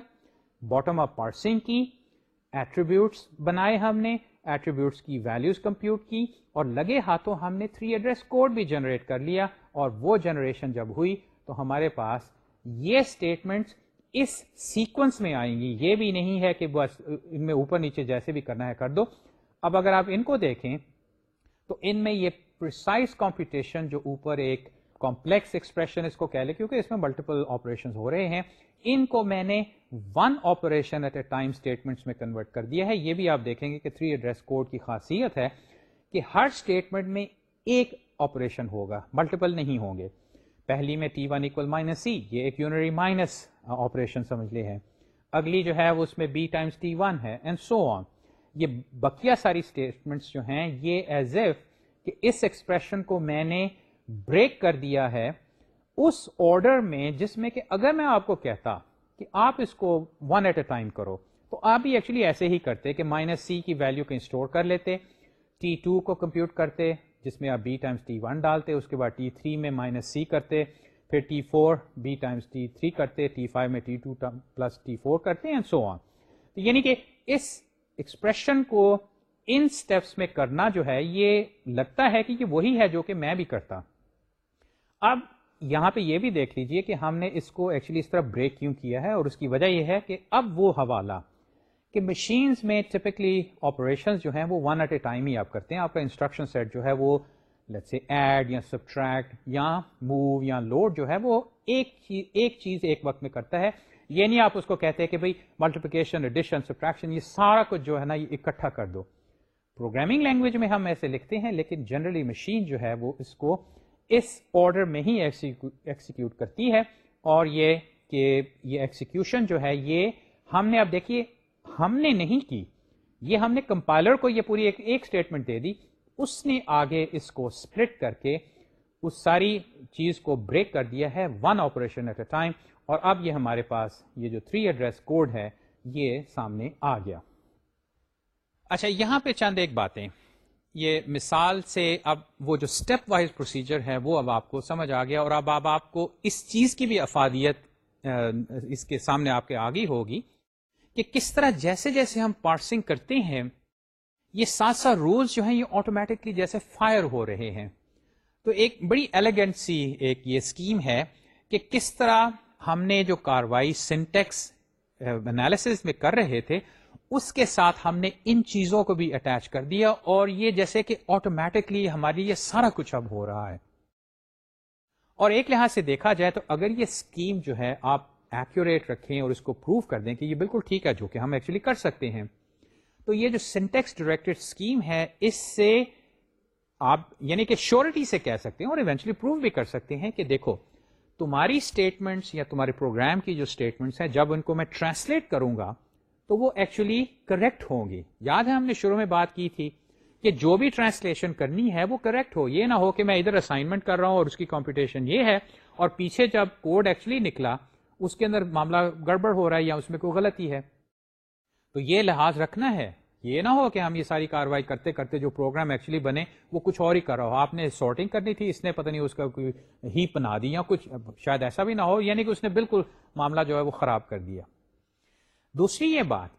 باٹم اپ پارسنگ کی ایٹریبیوٹس بنائے ہم نے ایٹریبیوٹس کی ویلوز کمپیوٹ کی اور لگے ہاتھوں ہم نے تھری ایڈریس کوڈ بھی جنریٹ کر لیا اور وہ جنریشن جب ہوئی تو ہمارے پاس یہ اسٹیٹمنٹس اس سیکوینس میں آئیں گی۔ یہ بھی نہیں ہے کہ بس ان میں اوپر نیچے جیسے بھی کرنا ہے کر دو۔ اب اگر آپ ان کو دیکھیں تو ان میں یہ پرسائز کمپٹیشن جو اوپر ایک کمپلیکس ایکسپریشن اس کو کہہ لیں کیونکہ اس میں ملٹیپل آپریشن ہو رہے ہیں۔ ان کو میں نے one operation at a time statement میں کنورٹ کر دیا ہے۔ یہ بھی آپ دیکھیں گے کہ تھری ایڈریس کوڈ کی خاصیت ہے کہ ہر اسٹیٹمنٹ میں ایک آپریشن ہوگا ملٹیپل نہیں ہوں گے۔ پہلی میں T one equal minus C یہ ایک یونری مائنس آپریشن سمجھ لے ہے اگلی جو ہے وہ اس میں بی ٹائمس ٹی ون ہے اینڈ سو آن یہ بقیہ ساری اسٹیٹمنٹس جو ہیں، یہ ایز ایف کہ اس ایکسپریشن کو میں نے بریک کر دیا ہے اس آرڈر میں جس میں کہ اگر میں آپ کو کہتا کہ آپ اس کو ون ایٹ اے ٹائم کرو، تو آپ بھی ایکچولی ایسے ہی کرتے کہ مائنس سی کی ویلو کو انسٹور کر لیتے ٹی ٹو کو کمپیوٹ کرتے، جس میں آپ بی ٹائمس ٹی ون ڈالتے، اس کے بعد ٹی تھری میں مائنس سی کرتے، پھر T four B times T three کرتے ٹی فائیو میں T two plus T four کرتے اینڈ سو آن تو یعنی کہ اس ایکسپریشن کو ان اسٹیپس میں کرنا جو ہے، یہ لگتا ہے کہ یہ وہی ہے جو کہ میں بھی کرتا۔ اب یہاں پہ یہ بھی دیکھ لیجیے کہ ہم نے اس کو ایکچولی اس طرح بریک کیوں کیا ہے اور اس کی وجہ یہ ہے کہ اب وہ حوالہ کہ مشینز میں ٹپکلی آپریشن جو ہیں وہ ون ایٹ اے ٹائم ہی آپ کرتے ہیں۔ آپ کا انسٹرکشن سیٹ جو ہے وہ لیٹ سے ایڈ یا سبٹریکٹ یا موو یا لوڈ جو ہے وہ ایک چیز ایک چیز ایک وقت میں کرتا ہے۔ یہ نہیں آپ اس کو کہتے ہیں کہ بھائی ملٹیپلیکیشن ایڈیشن سبٹریکشن یہ سارا کچھ جو ہے نا یہ اکٹھا کر دو۔ پروگرامنگ لینگویج میں ہم ایسے لکھتے ہیں لیکن جنرلی مشین جو ہے وہ اس کو اس آرڈر میں ہی ایکسیکیوٹ کرتی ہے اور یہ کہ یہ ایکسیکیوشن جو ہے یہ ہم نے اب دیکھیے، ہم نے نہیں کی۔ یہ ہم نے کمپائلر کو یہ پوری ایک اسٹیٹمنٹ دے دی۔ اس نے آگے اس کو اسپلٹ کر کے اس ساری چیز کو بریک کر دیا ہے one operation at a time اور اب یہ ہمارے پاس یہ جو تھری ایڈریس کوڈ ہے، یہ سامنے آ گیا۔ اچھا یہاں پہ چند ایک باتیں۔ یہ مثال سے اب وہ جو اسٹیپ وائز پروسیجر ہے وہ اب آپ کو سمجھ آ گیا اور اب اب آپ کو اس چیز کی بھی افادیت اس کے سامنے آپ کے آگی ہوگی کہ کس طرح جیسے جیسے ہم پارسنگ کرتے ہیں، یہ سات سات رولس جو ہیں یہ آٹومیٹکلی جیسے فائر ہو رہے ہیں۔ تو ایک بڑی ایلیگنٹ سی ایک یہ اسکیم ہے کہ کس طرح ہم نے جو کاروائی سنٹیکس انالیس میں کر رہے تھے اس کے ساتھ ہم نے ان چیزوں کو بھی اٹیچ کر دیا اور یہ جیسے کہ آٹومیٹکلی ہماری یہ سارا کچھ اب ہو رہا ہے۔ اور ایک لحاظ سے دیکھا جائے تو اگر یہ اسکیم جو ہے آپ ایکوریٹ رکھیں اور اس کو پروو کر دیں کہ یہ بالکل ٹھیک ہے جو کہ ہم ایکچولی کر سکتے ہیں۔ تو یہ جو سینٹیکس ڈائریکٹڈ اسکیم ہے، اس سے آپ یعنی کہ شیورٹی سے کہہ سکتے ہیں اور ایونچولی پروو بھی کر سکتے ہیں کہ دیکھو، تمہاری اسٹیٹمنٹس یا تمہارے پروگرام کی جو اسٹیٹمنٹس ہیں، جب ان کو میں ٹرانسلیٹ کروں گا تو وہ ایکچولی کریکٹ ہوں گی۔ یاد ہے ہم نے شروع میں بات کی تھی کہ جو بھی ٹرانسلیشن کرنی ہے وہ کریکٹ ہو۔ یہ نہ ہو کہ میں ادھر اسائنمنٹ کر رہا ہوں اور اس کی کمپٹیشن یہ ہے اور پیچھے جب کوڈ ایکچولی نکلا، اس کے اندر معاملہ گڑبڑ ہو رہا ہے یا اس میں کوئی غلطی ہے۔ تو یہ لحاظ رکھنا ہے۔ یہ نہ ہو کہ ہم یہ ساری کاروائی کرتے کرتے جو پروگرام ایکچولی بنے، وہ کچھ اور ہی کر رہا ہو۔ آپ نے سارٹنگ کرنی تھی، اس نے پتہ نہیں اس کا کوئی ہی بنا دی یا کچھ، شاید ایسا بھی نہ ہو یعنی کہ اس نے بالکل معاملہ جو ہے وہ خراب کر دیا۔ دوسری یہ بات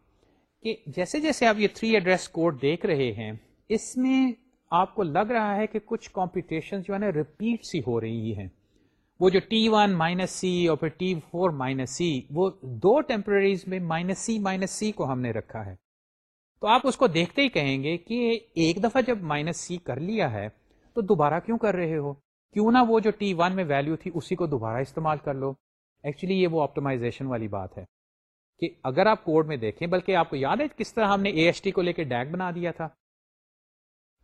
کہ جیسے جیسے آپ یہ تھری ایڈریس کوڈ دیکھ رہے ہیں، اس میں آپ کو لگ رہا ہے کہ کچھ کمپٹیشن جو ہے نا ریپیٹ سی ہو رہی ہیں۔ وہ جو ٹی ون مائنس سی اور پھر ٹی فور مائنس سی وہ دو ٹیمپرریز میں مائنس سی مائنس سی کو ہم نے رکھا ہے۔ تو آپ اس کو دیکھتے ہی کہیں گے کہ ایک دفعہ جب مائنس سی کر لیا ہے، تو دوبارہ کیوں کر رہے ہو؟ کیوں نہ وہ جو ٹی ون میں ویلو تھی، اسی کو دوبارہ استعمال کر لو۔ ایکچولی یہ وہ آپٹمائزیشن والی بات ہے۔ کہ اگر آپ کوڈ میں دیکھیں، بلکہ آپ کو یاد ہے کس طرح ہم نے اے ایس ٹی کو لے کے ڈیک بنا دیا تھا؟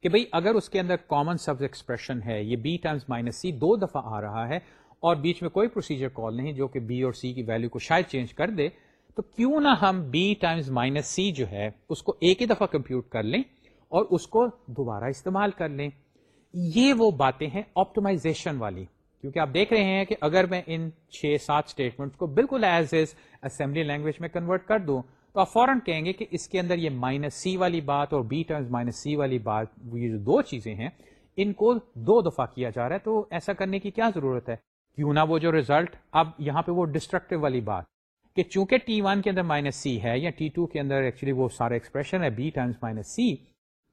کہ بھئی اگر اس کے اندر کامن سب ایکسپریشن ہے، یہ بی ٹائمس مائنس سی دو دفعہ آ رہا ہے اور بیچ میں کوئی پروسیجر کال نہیں جو کہ بی اور سی کی ویلو کو شاید چینج کر دے، تو کیوں نہ ہم بی ٹائمز مائنس سی جو ہے، اس کو ایک ہی دفعہ کمپیوٹ کر لیں اور اس کو دوبارہ استعمال کر لیں۔ یہ وہ باتیں ہیں آپٹمائزیشن والی۔ کیونکہ آپ دیکھ رہے ہیں کہ اگر میں ان چھ سات اسٹیٹمنٹ کو بالکل ایز از اسمبلی لینگویج میں کنورٹ کر دوں، تو آپ فوراً کہیں گے کہ اس کے اندر یہ مائنس سی والی بات اور بی ٹائمز مائنس سی والی بات، یہ جو دو چیزیں ہیں، ان کو دو دفعہ کیا جا رہا ہے، تو ایسا کرنے کی کیا ضرورت ہے؟ کیوں نہ وہ جو ریزلٹ اب یہاں پہ وہ ڈسٹرکٹیو والی بات کہ چونکہ ٹی ون کے اندر مائنس سی ہے یا ٹی ٹو کے اندر ایکچولی وہ سارا ایکسپریشن ہے بی ٹائمس مائنس سی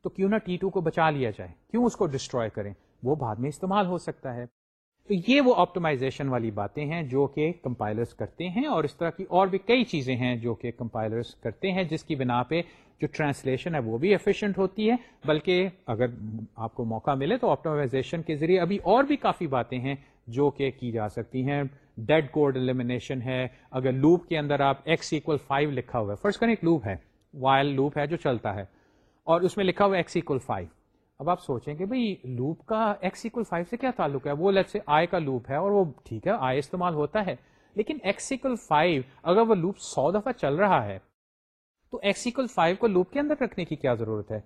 تو کیوں نہ ٹی ٹو کو بچا لیا جائے؟ کیوں اس کو ڈسٹروائے کریں؟ وہ بعد میں استعمال ہو سکتا ہے۔ تو یہ وہ آپٹمائزیشن والی باتیں ہیں جو کہ کمپائلرز کرتے ہیں اور اس طرح کی اور بھی کئی چیزیں ہیں جو کہ کمپائلرز کرتے ہیں جس کی بنا پہ جو ٹرانسلیشن ہے وہ بھی ایفیشینٹ ہوتی ہے۔ بلکہ اگر آپ کو موقع ملے تو آپٹمائزیشن کے ذریعے ابھی اور بھی کافی باتیں ہیں جو کہ کی جا سکتی ہیں۔ ڈیڈ کوڈ ایلیمنیشن ہے۔ اگر لوپ کے اندر آپ ایکس اکول فائیو لکھا ہوا ہے فرسٹ کریں ایک لوپ ہے وائل لوپ ہے جو چلتا ہے، اور اس میں لکھا ہوا ایکس اکول فائیو اب آپ سوچیں کہ بھائی لوپ کا ایکس اکول فائیو سے کیا تعلق ہے؟ وہ لیٹ سے آئے کا لوپ ہے اور وہ ٹھیک ہے آئے استعمال ہوتا ہے، لیکن ایکس اکول فائیو اگر وہ لوپ سو دفعہ چل رہا ہے، تو ایکس اکول فائیو کو لوپ کے اندر رکھنے کی کیا ضرورت ہے؟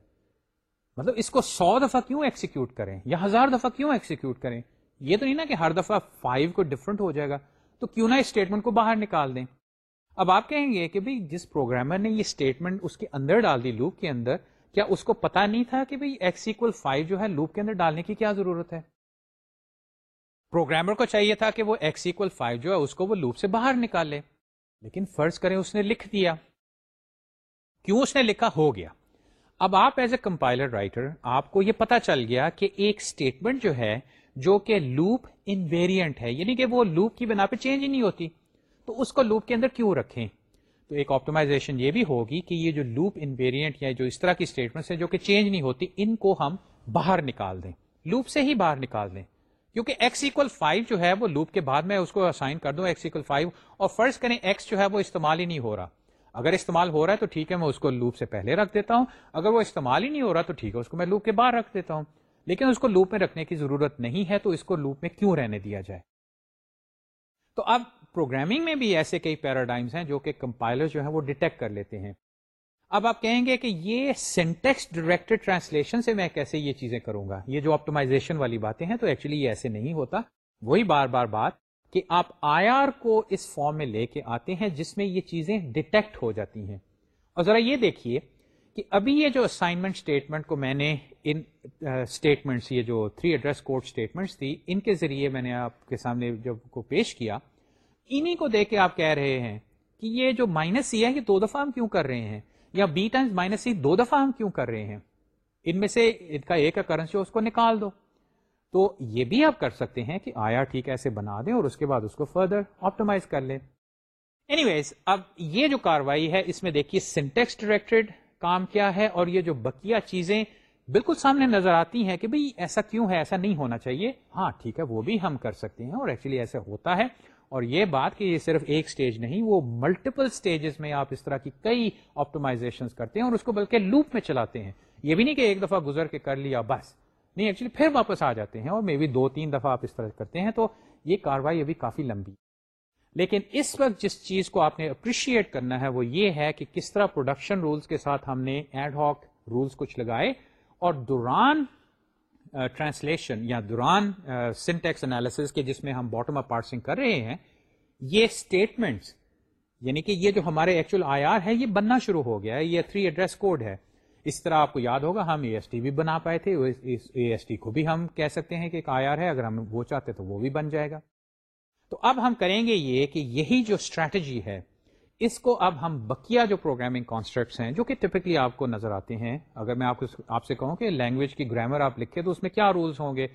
مطلب اس کو سو دفعہ کیوں ایکسیکیوٹ کریں؟ یا ہزار دفعہ کیوں ایکسیکیوٹ کریں؟ یہ تو نہیں نا کہ ہر دفعہ فائیو کو ڈفرنٹ ہو جائے گا، تو کیوں نہ اسٹیٹمنٹ کو باہر نکال دیں؟ اب آپ کہیں گے کہ بھائی جس پروگرامر نے یہ اسٹیٹمنٹ اس کے اندر ڈال دی لوپ کے اندر کیا اس کو پتا نہیں تھا کہ بھائی ایکس اکول فائیو جو ہے لوپ کے اندر ڈالنے کی کیا ضرورت ہے؟ پروگرامر کو چاہیے تھا کہ وہ ایکس اکول فائیو جو ہے اس کو وہ لوپ سے باہر نکالے لیکن فرض کریں اس نے لکھ دیا۔ کیوں اس نے لکھا؟ ہو گیا۔ اب آپ ایز اے کمپائلر رائٹر آپ کو یہ پتا چل گیا کہ ایک اسٹیٹمنٹ جو ہے، جو کہ لوپ انویریئنٹ ہے یعنی کہ وہ لوپ کی بنا پہ چینج ہی نہیں ہوتی۔ تو اس کو لوپ کے اندر کیوں رکھیں؟ تو ایک آپٹمائزیشن یہ بھی ہوگی کہ یہ جو لوپ انویریئنٹ یا جو اس طرح کی اسٹیٹمنٹ جو کہ چینج نہیں ہوتی، ان کو ہم باہر نکال دیں۔ لوپ سے ہی باہر نکال دیں۔ کیونکہ ایکس اکول فائیو جو ہے وہ لوپ کے بعد میں اس کو اسائن کر دوں ایکس اکول فائیو اور فرض کریں ایکس جو ہے وہ استعمال ہی نہیں ہو رہا۔ اگر استعمال ہو رہا ہے تو ٹھیک ہے، میں اس کو لوپ سے پہلے رکھ دیتا ہوں۔ اگر وہ استعمال ہی نہیں ہو رہا تو ٹھیک ہے، اس کو میں لوپ کے باہر رکھ دیتا ہوں۔ لیکن اس کو لوپ میں رکھنے کی ضرورت نہیں ہے، تو اس کو لوپ میں کیوں رہنے دیا جائے؟ تو اب پروگرامنگ میں بھی ایسے کئی پیراڈائمس ہیں جو کہ کمپائلر جو ہے وہ ڈیٹیکٹ کر لیتے ہیں۔ اب آپ کہیں گے کہ یہ سینٹیکس ڈائریکٹڈ ٹرانسلیشن سے میں کیسے یہ چیزیں کروں گا؟ یہ جو آپٹمائزیشن والی باتیں ہیں تو ایکچولی یہ ایسے نہیں ہوتا۔ وہی بار بار بات کہ آپ آئی آر کو اس فارم میں لے کے آتے ہیں جس میں یہ چیزیں ڈیٹیکٹ ہو جاتی ہیں۔ اور ذرا یہ دیکھیے کہ ابھی یہ جو اسائنمنٹ اسٹیٹمنٹ کو میں نے ان اسٹیٹمنٹس یہ جو تھری ایڈریس کوڈ اسٹیٹمنٹس تھی، ان کے ذریعے میں نے آپ کے سامنے جب کو پیش کیا انہی کو دیکھ کے آپ کہہ رہے ہیں کہ یہ جو مائنس سی ہے، یہ دو دفعہ ہم کیوں کر رہے ہیں؟ یا بی ٹائمس مائنس سی دو دفعہ ہم کیوں کر رہے ہیں؟ ان میں سے ان کا ایک اکرنس جو اس کو نکال دو۔ تو یہ بھی آپ کر سکتے ہیں کہ آیا ٹھیک ایسے بنا دیں اور اس کے بعد اس کو فردر آپٹمائز کر لیں۔ اینی ویز اب یہ جو کاروائی ہے، اس میں دیکھیے سنٹیکس ڈائریکٹڈ کام کیا ہے اور یہ جو بکیا چیزیں بالکل سامنے نظر آتی ہیں کہ بھئی ایسا کیوں ہے؟ ایسا نہیں ہونا چاہیے۔ ہاں ٹھیک ہے، وہ بھی ہم کر سکتے ہیں اور ایکچولی ایسا ہوتا ہے۔ اور یہ بات کہ یہ صرف ایک سٹیج نہیں، وہ ملٹیپل سٹیجز میں آپ اس طرح کی کئی آپٹمائزیشن کرتے ہیں اور اس کو بلکہ لوپ میں چلاتے ہیں۔ یہ بھی نہیں کہ ایک دفعہ گزر کے کر لیا، بس۔ نہیں ایکچولی پھر واپس آ جاتے ہیں اور مے بی دو تین دفعہ آپ اس طرح کرتے ہیں تو یہ کاروائی ابھی کافی لمبی۔ لیکن اس وقت جس چیز کو آپ نے اپریشیٹ کرنا ہے وہ یہ ہے کہ کس طرح پروڈکشن رولز کے ساتھ ہم نے ایڈ ہاک رولز کچھ لگائے اور دوران ٹرانسلیشن یا دوران سنٹیکس انالیس کے جس میں ہم باٹم اپ پارسنگ کر رہے ہیں، یہ اسٹیٹمنٹس یعنی کہ یہ جو ہمارے ایکچوئل آئی آر ہے یہ بننا شروع ہو گیا ہے، یہ تھری ایڈریس کوڈ ہے۔ اس طرح آپ کو یاد ہوگا، ہم اے ایس ٹی بھی بنا پائے تھے اے ایس ٹی کو بھی ہم کہہ سکتے ہیں کہ ایک آئی آر ہے، اگر ہم وہ چاہتے تو وہ بھی بن جائے گا۔ تو اب ہم کریں گے یہ کہ یہی جو اسٹریٹجی ہے اس کو اب ہم بکیا جو پروگرامنگ کانسٹرکٹس ہیں، جو کہ ٹپکلی آپ کو نظر آتے ہیں، اگر میں آپ کو آپ سے کہوں کہ لینگویج کی گرامر آپ لکھے تو اس میں کیا رولس ہوں گے؟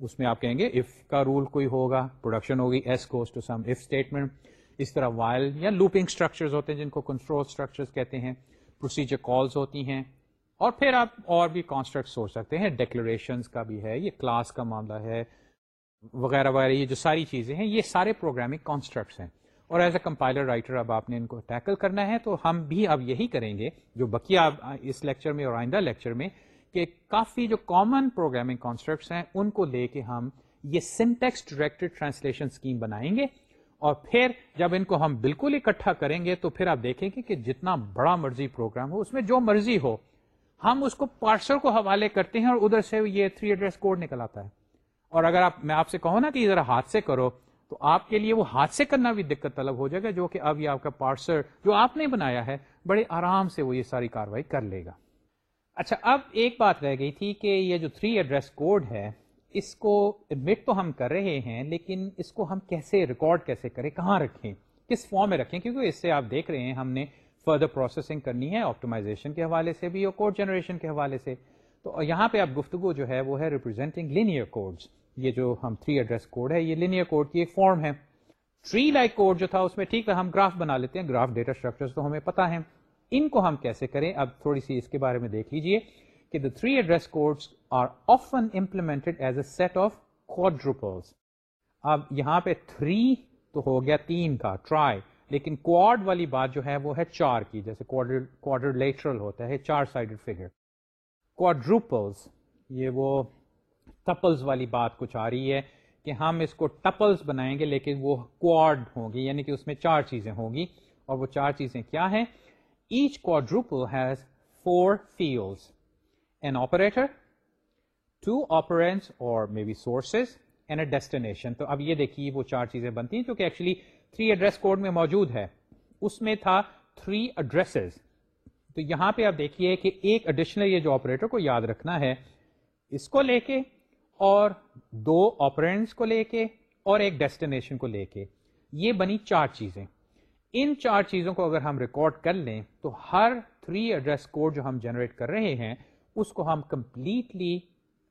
اس میں آپ کہیں گے اف کا رول کوئی ہوگا پروڈکشن ہوگی S goes to some if statement اس طرح وائل یا لوپنگ اسٹرکچر ہوتے ہیں جن کو کنٹرول اسٹرکچر کہتے ہیں پروسیجر کالس ہوتی ہیں، اور پھر آپ اور بھی کانسٹرکٹ سوچ سکتے ہیں ڈیکلریشن کا بھی ہے، یہ کلاس کا معاملہ ہے، وغیرہ وغیرہ، یہ جو ساری چیزیں ہیں، یہ سارے پروگرامنگ کانسٹرکٹس ہیں۔ اور ایز اے کمپائلر رائٹر اب آپ نے ان کو ٹیکل کرنا ہے، تو ہم بھی اب یہی کریں گے جو بکیا اس لیکچر میں اور آئندہ لیکچر میں کہ کافی جو کامن پروگرامنگ کانسٹرکٹس ہیں، ان کو لے کے ہم یہ سنٹیکس ڈائریکٹڈ ٹرانسلیشن اسکیم بنائیں گے۔ اور پھر جب ان کو ہم بالکل اکٹھا کریں گے، تو پھر آپ دیکھیں گے کہ جتنا بڑا مرضی پروگرام ہو، اس میں جو مرضی ہو، ہم اس کو پارسل کو حوالے کرتے ہیں اور ادھر سے یہ تھری ایڈریس کوڈ نکل آتا ہے۔ اور اگر آپ، میں آپ سے کہوں نا کہ ذرا ہاتھ سے کرو تو آپ کے لیے وہ ہاتھ سے کرنا بھی دقت طلب ہو جائے گا جو کہ اب یہ آپ کا پارسل جو آپ نے بنایا ہے، بڑے آرام سے وہ یہ ساری کاروائی کر لے گا۔ اچھا اب ایک بات رہ گئی تھی کہ یہ جو تھری ایڈریس کوڈ ہے، اس کو ایڈمٹ تو ہم کر رہے ہیں، لیکن اس کو ہم کیسے ریکارڈ کیسے کریں، کہاں رکھیں، کس فارم میں رکھیں؟ کیونکہ اس سے آپ دیکھ رہے ہیں، ہم نے فردر پروسیسنگ کرنی ہے آپٹمائزیشن کے حوالے سے بھی اور کوڈ جنریشن کے حوالے سے۔ تو یہاں پہ آپ گفتگو جو ہے، وہ ہے ریپرزینٹنگ لینئر کوڈز یہ جو ہم تھری ایڈریس کوڈ ہے، یہ لینئر کوڈ کی ایک فارم ہے۔ ٹری لائک کوڈ جو تھا، اس میں ٹھیک ہے ہم گراف بنا لیتے ہیں۔ گراف ڈیٹا اسٹرکچر تو ہمیں پتا ہے ان کو ہم کیسے کریں؟ اب تھوڑی سی اس کے بارے میں دیکھ لیجیے کہ the three address codes are often implemented as a set of quadruples اب یہاں پہ تھری تو ہو گیا تین کا ٹرائی لیکن کوڈ والی بات جو ہے، وہ ہے چار کی، جیسے کوڈر لیٹرل ہوتا ہے چار سائڈڈ فگر کوڈروپلس یہ وہ ٹپلز والی بات کچھ آ رہی ہے کہ ہم اس کو ٹپلز بنائیں گے لیکن وہ کوڈ ہوں گی یعنی کہ اس میں چار چیزیں ہوں گی۔ اور وہ چار چیزیں کیا ہیں؟ Each quadruple has four fields an operator two operands اور may be sources and a destination تو اب یہ دیکھیے وہ چار چیزیں بنتی ہیں جو کہ ایکچولی تھری ایڈریس کوڈ میں موجود ہے۔ اس میں تھا تھری ایڈریسز تو یہاں پہ آپ دیکھیے کہ ایک ایڈیشنل یہ جو آپریٹر کو یاد رکھنا ہے، اس کو لے کے اور دو آپرینٹس کو لے کے اور ایک ڈیسٹینیشن کو لے کے۔ یہ بنی چار چیزیں۔ ان چار چیزوں کو اگر ہم ریکارڈ کر لیں تو ہر تھری ایڈریس کوڈ جو ہم جنریٹ کر رہے ہیں، اس کو ہم کمپلیٹلی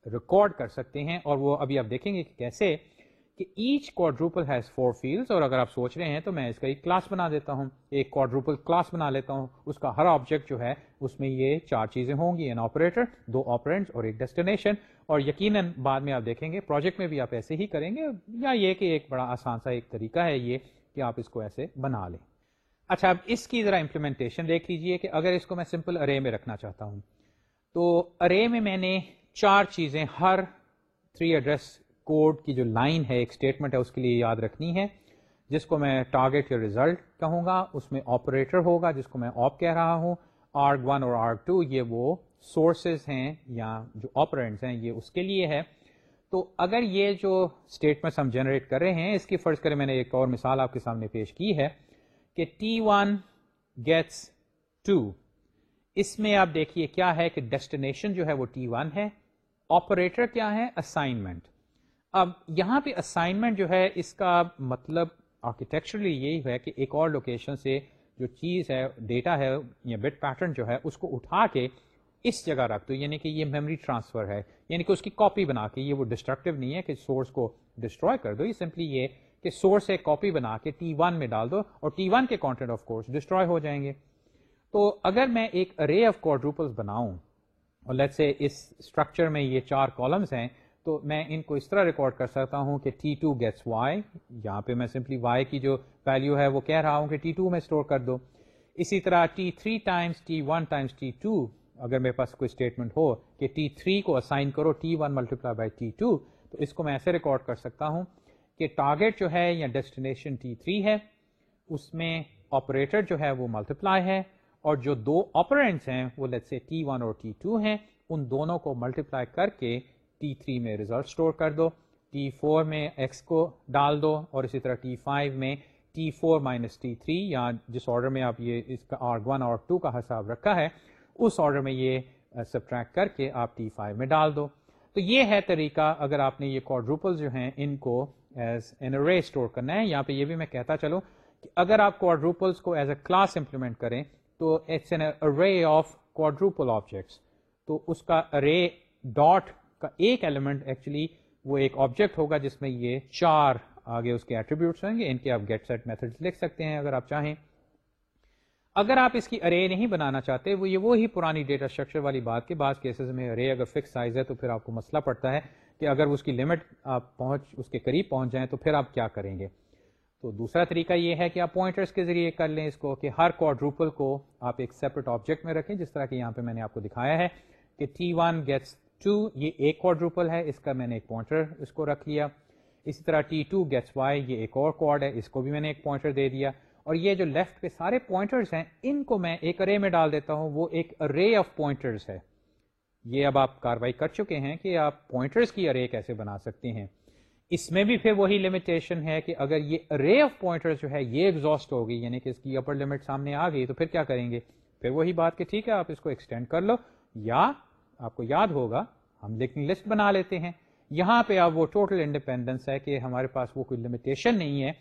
ریکارڈ کر سکتے ہیں۔ اور وہ ابھی آپ دیکھیں گے کہ کیسے کہ each quadruple has four field اور اگر آپ سوچ رہے ہیں تو میں اس کا ایک کلاس بنا دیتا ہوں۔ ایک کوڈروپل کلاس بنا لیتا ہوں۔ اس کا ہر آبجیکٹ جو ہے، اس میں یہ چار چیزیں ہوں گی این آپریٹر دو آپرینٹ اور ایک ڈیسٹینیشن اور یقیناً بعد میں آپ دیکھیں گے پروجیکٹ میں بھی آپ ایسے ہی کریں گے، یا یہ کہ ایک بڑا آسان سا ایک طریقہ ہے یہ کہ آپ اس کو ایسے بنا لیں۔ اچھا اب اس کی ذرا امپلیمنٹیشن دیکھ لیجیے کہ اگر اس کو میں سمپل ارے میں رکھنا چاہتا ہوں، تو ارے میں میں نے چار چیزیں، ہر تھری ایڈریس کوڈ کی جو لائن ہے، ایک اسٹیٹمنٹ ہے، اس کے لیے یاد رکھنی ہے۔ جس کو میں ٹارگیٹ یا ریزلٹ کہوں گا، اس میں آپریٹر ہوگا، جس کو میں آپ کہہ رہا ہوں۔ آرگ ون اور آرگ ٹو یہ وہ سورسز ہیں یا جو آپرینٹس ہیں، یہ اس کے لیے ہے۔ تو اگر یہ جو اسٹیٹمنٹس ہم جنریٹ کر رہے ہیں، اس کی فرض کریں میں نے ایک اور مثال آپ کے سامنے پیش کی ہے کہ ٹی ون گیٹس ٹو اس میں آپ دیکھیے کیا ہے کہ ڈیسٹینیشن جو ہے وہ ٹی ون ہے۔ آپریٹر کیا ہے؟ اسائنمنٹ اب یہاں پہ اسائنمنٹ جو ہے، اس کا مطلب آرکیٹیکچرلی یہی ہے کہ ایک اور لوکیشن سے جو چیز ہے ڈیٹا ہے یا بٹ پیٹرن جو ہے، اس کو اٹھا کے اس جگہ رکھ دو یعنی کہ یہ میموری ٹرانسفر ہے یعنی کہ اس کی کاپی بنا کے، یہ وہ ڈسٹرکٹیو نہیں ہے کہ سورس کو ڈسٹروائے کر دو، یہ سمپلی یہ کہ سورس ایک کاپی بنا کے ٹی ون میں ڈال دو اور ٹی ون کے کانٹینٹ آف کورس ڈسٹروائے ہو جائیں گے۔ تو اگر میں ایک رے آف کوڈروپلس بناؤں اور لیٹ سے اس اسٹرکچر میں یہ چار کالمس ہیں، تو میں ان کو اس طرح ریکارڈ کر سکتا ہوں کہ ٹی ٹو گیٹس وائی یہاں پہ میں سمپلی وائی کی جو ویلو ہے وہ کہہ رہا ہوں کہ ٹی ٹو میں اسٹور کر دو۔ اسی طرح T three times T one times T two اگر میرے پاس کوئی اسٹیٹمنٹ ہو کہ ٹی تھری کو اسائن کرو T one multiply by T two تو اس کو میں ایسے ریکارڈ کر سکتا ہوں کہ ٹارگیٹ جو ہے یا ڈیسٹینیشن ٹی تھری ہے، اس میں آپریٹر جو ہے وہ ملٹیپلائی ہے اور جو دو آپرینٹس ہیں، وہ لیٹ سے ٹی ون اور ٹی ٹو ہیں، ان دونوں کو ملٹیپلائی کر کے ٹی تھری میں ریزلٹ اسٹور کر دو۔ ٹی فور میں ایکس کو ڈال دو اور اسی طرح ٹی فائیو میں T four minus T three یا جس آرڈر میں آپ یہ اس کا آر ون اور ٹو کا حساب رکھا ہے اس آرڈر میں یہ سبٹریکٹ کر کے آپ ٹی فائیو میں ڈال دو۔ تو یہ ہے طریقہ، اگر آپ نے یہ کوڈروپل جو ہیں، ان کو ایز این رے اسٹور کرنا ہے، یہاں پہ یہ بھی میں کہتا چلوں کہ اگر آپ کوڈروپلس کو ایز اے کلاس امپلیمنٹ کریں تو it's an array of quadruple objects تو اس کا رے ڈاٹ کا ایک ایلیمنٹ ایکچولی وہ ایک آبجیکٹ ہوگا جس میں یہ چار آگے اس کے ایٹریبیوٹس ہوں گے۔ ان کے آپ گیٹ سیٹ میتھڈ لکھ سکتے ہیں اگر آپ چاہیں۔ اگر آپ اس کی ارے نہیں بنانا چاہتے، وہ یہ وہی پرانی ڈیٹا اسٹرکچر والی بات کے بعض کیسز میں ارے اگر فکس سائز ہے تو پھر آپ کو مسئلہ پڑتا ہے کہ اگر اس کی لمٹ آپ پہنچ، اس کے قریب پہنچ جائیں تو پھر آپ کیا کریں گے؟ تو دوسرا طریقہ یہ ہے کہ آپ پوائنٹرس کے ذریعے کر لیں اس کو کہ ہر کوڈروپل کو آپ ایک سیپریٹ آبجیکٹ میں رکھیں، جس طرح کہ یہاں پہ میں نے آپ کو دکھایا ہے کہ ٹی ون گیٹس ٹو یہ ایک کوڈروپل ہے، اس کا میں نے ایک پوائنٹر اس کو رکھ لیا۔ اسی طرح ٹی ٹو گیٹس وائی یہ ایک اور کوڈ ہے، اس کو بھی میں نے ایک پوائنٹر دے دیا۔ اور یہ جو لیفٹ پہ سارے پوائنٹرز ہیں، ان کو میں ایک ارے میں ڈال دیتا ہوں، وہ ایک ارے آف پوائنٹرز ہے۔ یہ اب آپ کاروائی کر چکے ہیں کہ آپ پوائنٹرز کی ارے کیسے بنا سکتے ہیں۔ اس میں بھی پھر وہی لمیٹیشن ہے کہ اگر یہ ارے آف پوائنٹر جو ہے، یہ ایگزاسٹ ہوگی یعنی کہ اس کی اپر لمٹ سامنے آ گئی، تو پھر کیا کریں گے؟ پھر وہی بات کہ ٹھیک ہے، آپ اس کو ایکسٹینڈ کر لو، یا آپ کو یاد ہوگا، ہم لیکن لسٹ بنا لیتے ہیں۔ یہاں پہ اب وہ ٹوٹل انڈیپینڈنس ہے کہ ہمارے پاس وہ کوئی لمیٹیشن نہیں ہے۔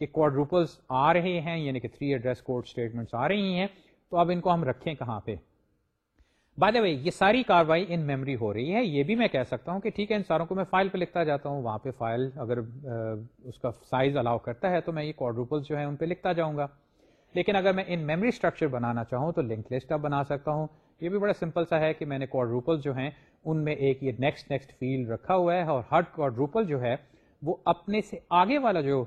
کہ کوڈروپلس آ رہے ہیں یعنی کہ تھری ایڈریس کوڈ اسٹیٹمنٹس آ رہی ہیں، تو اب ان کو ہم رکھیں کہاں پہ؟ بات ہے یہ ساری کاروائی ان میموری ہو رہی ہے، یہ بھی میں کہہ سکتا ہوں کہ ٹھیک ہے، ان ساروں کو میں فائل پہ لکھتا جاتا ہوں، وہاں پہ فائل اگر اس کا سائز الاؤ کرتا ہے تو میں یہ کوڈروپلس جو ہے ان پہ لکھتا جاؤں گا۔ لیکن اگر میں ان میموری اسٹرکچر بنانا چاہوں تو لنک لسٹ اب بنا سکتا ہوں۔ یہ بھی بڑا سمپل سا ہے کہ میں نے کوڈروپل جو ہیں، ان میں ایک یہ نیکسٹ نیکسٹ فیلڈ رکھا ہوا ہے اور ہر کوڈروپل جو ہے وہ اپنے سے آگے والا جو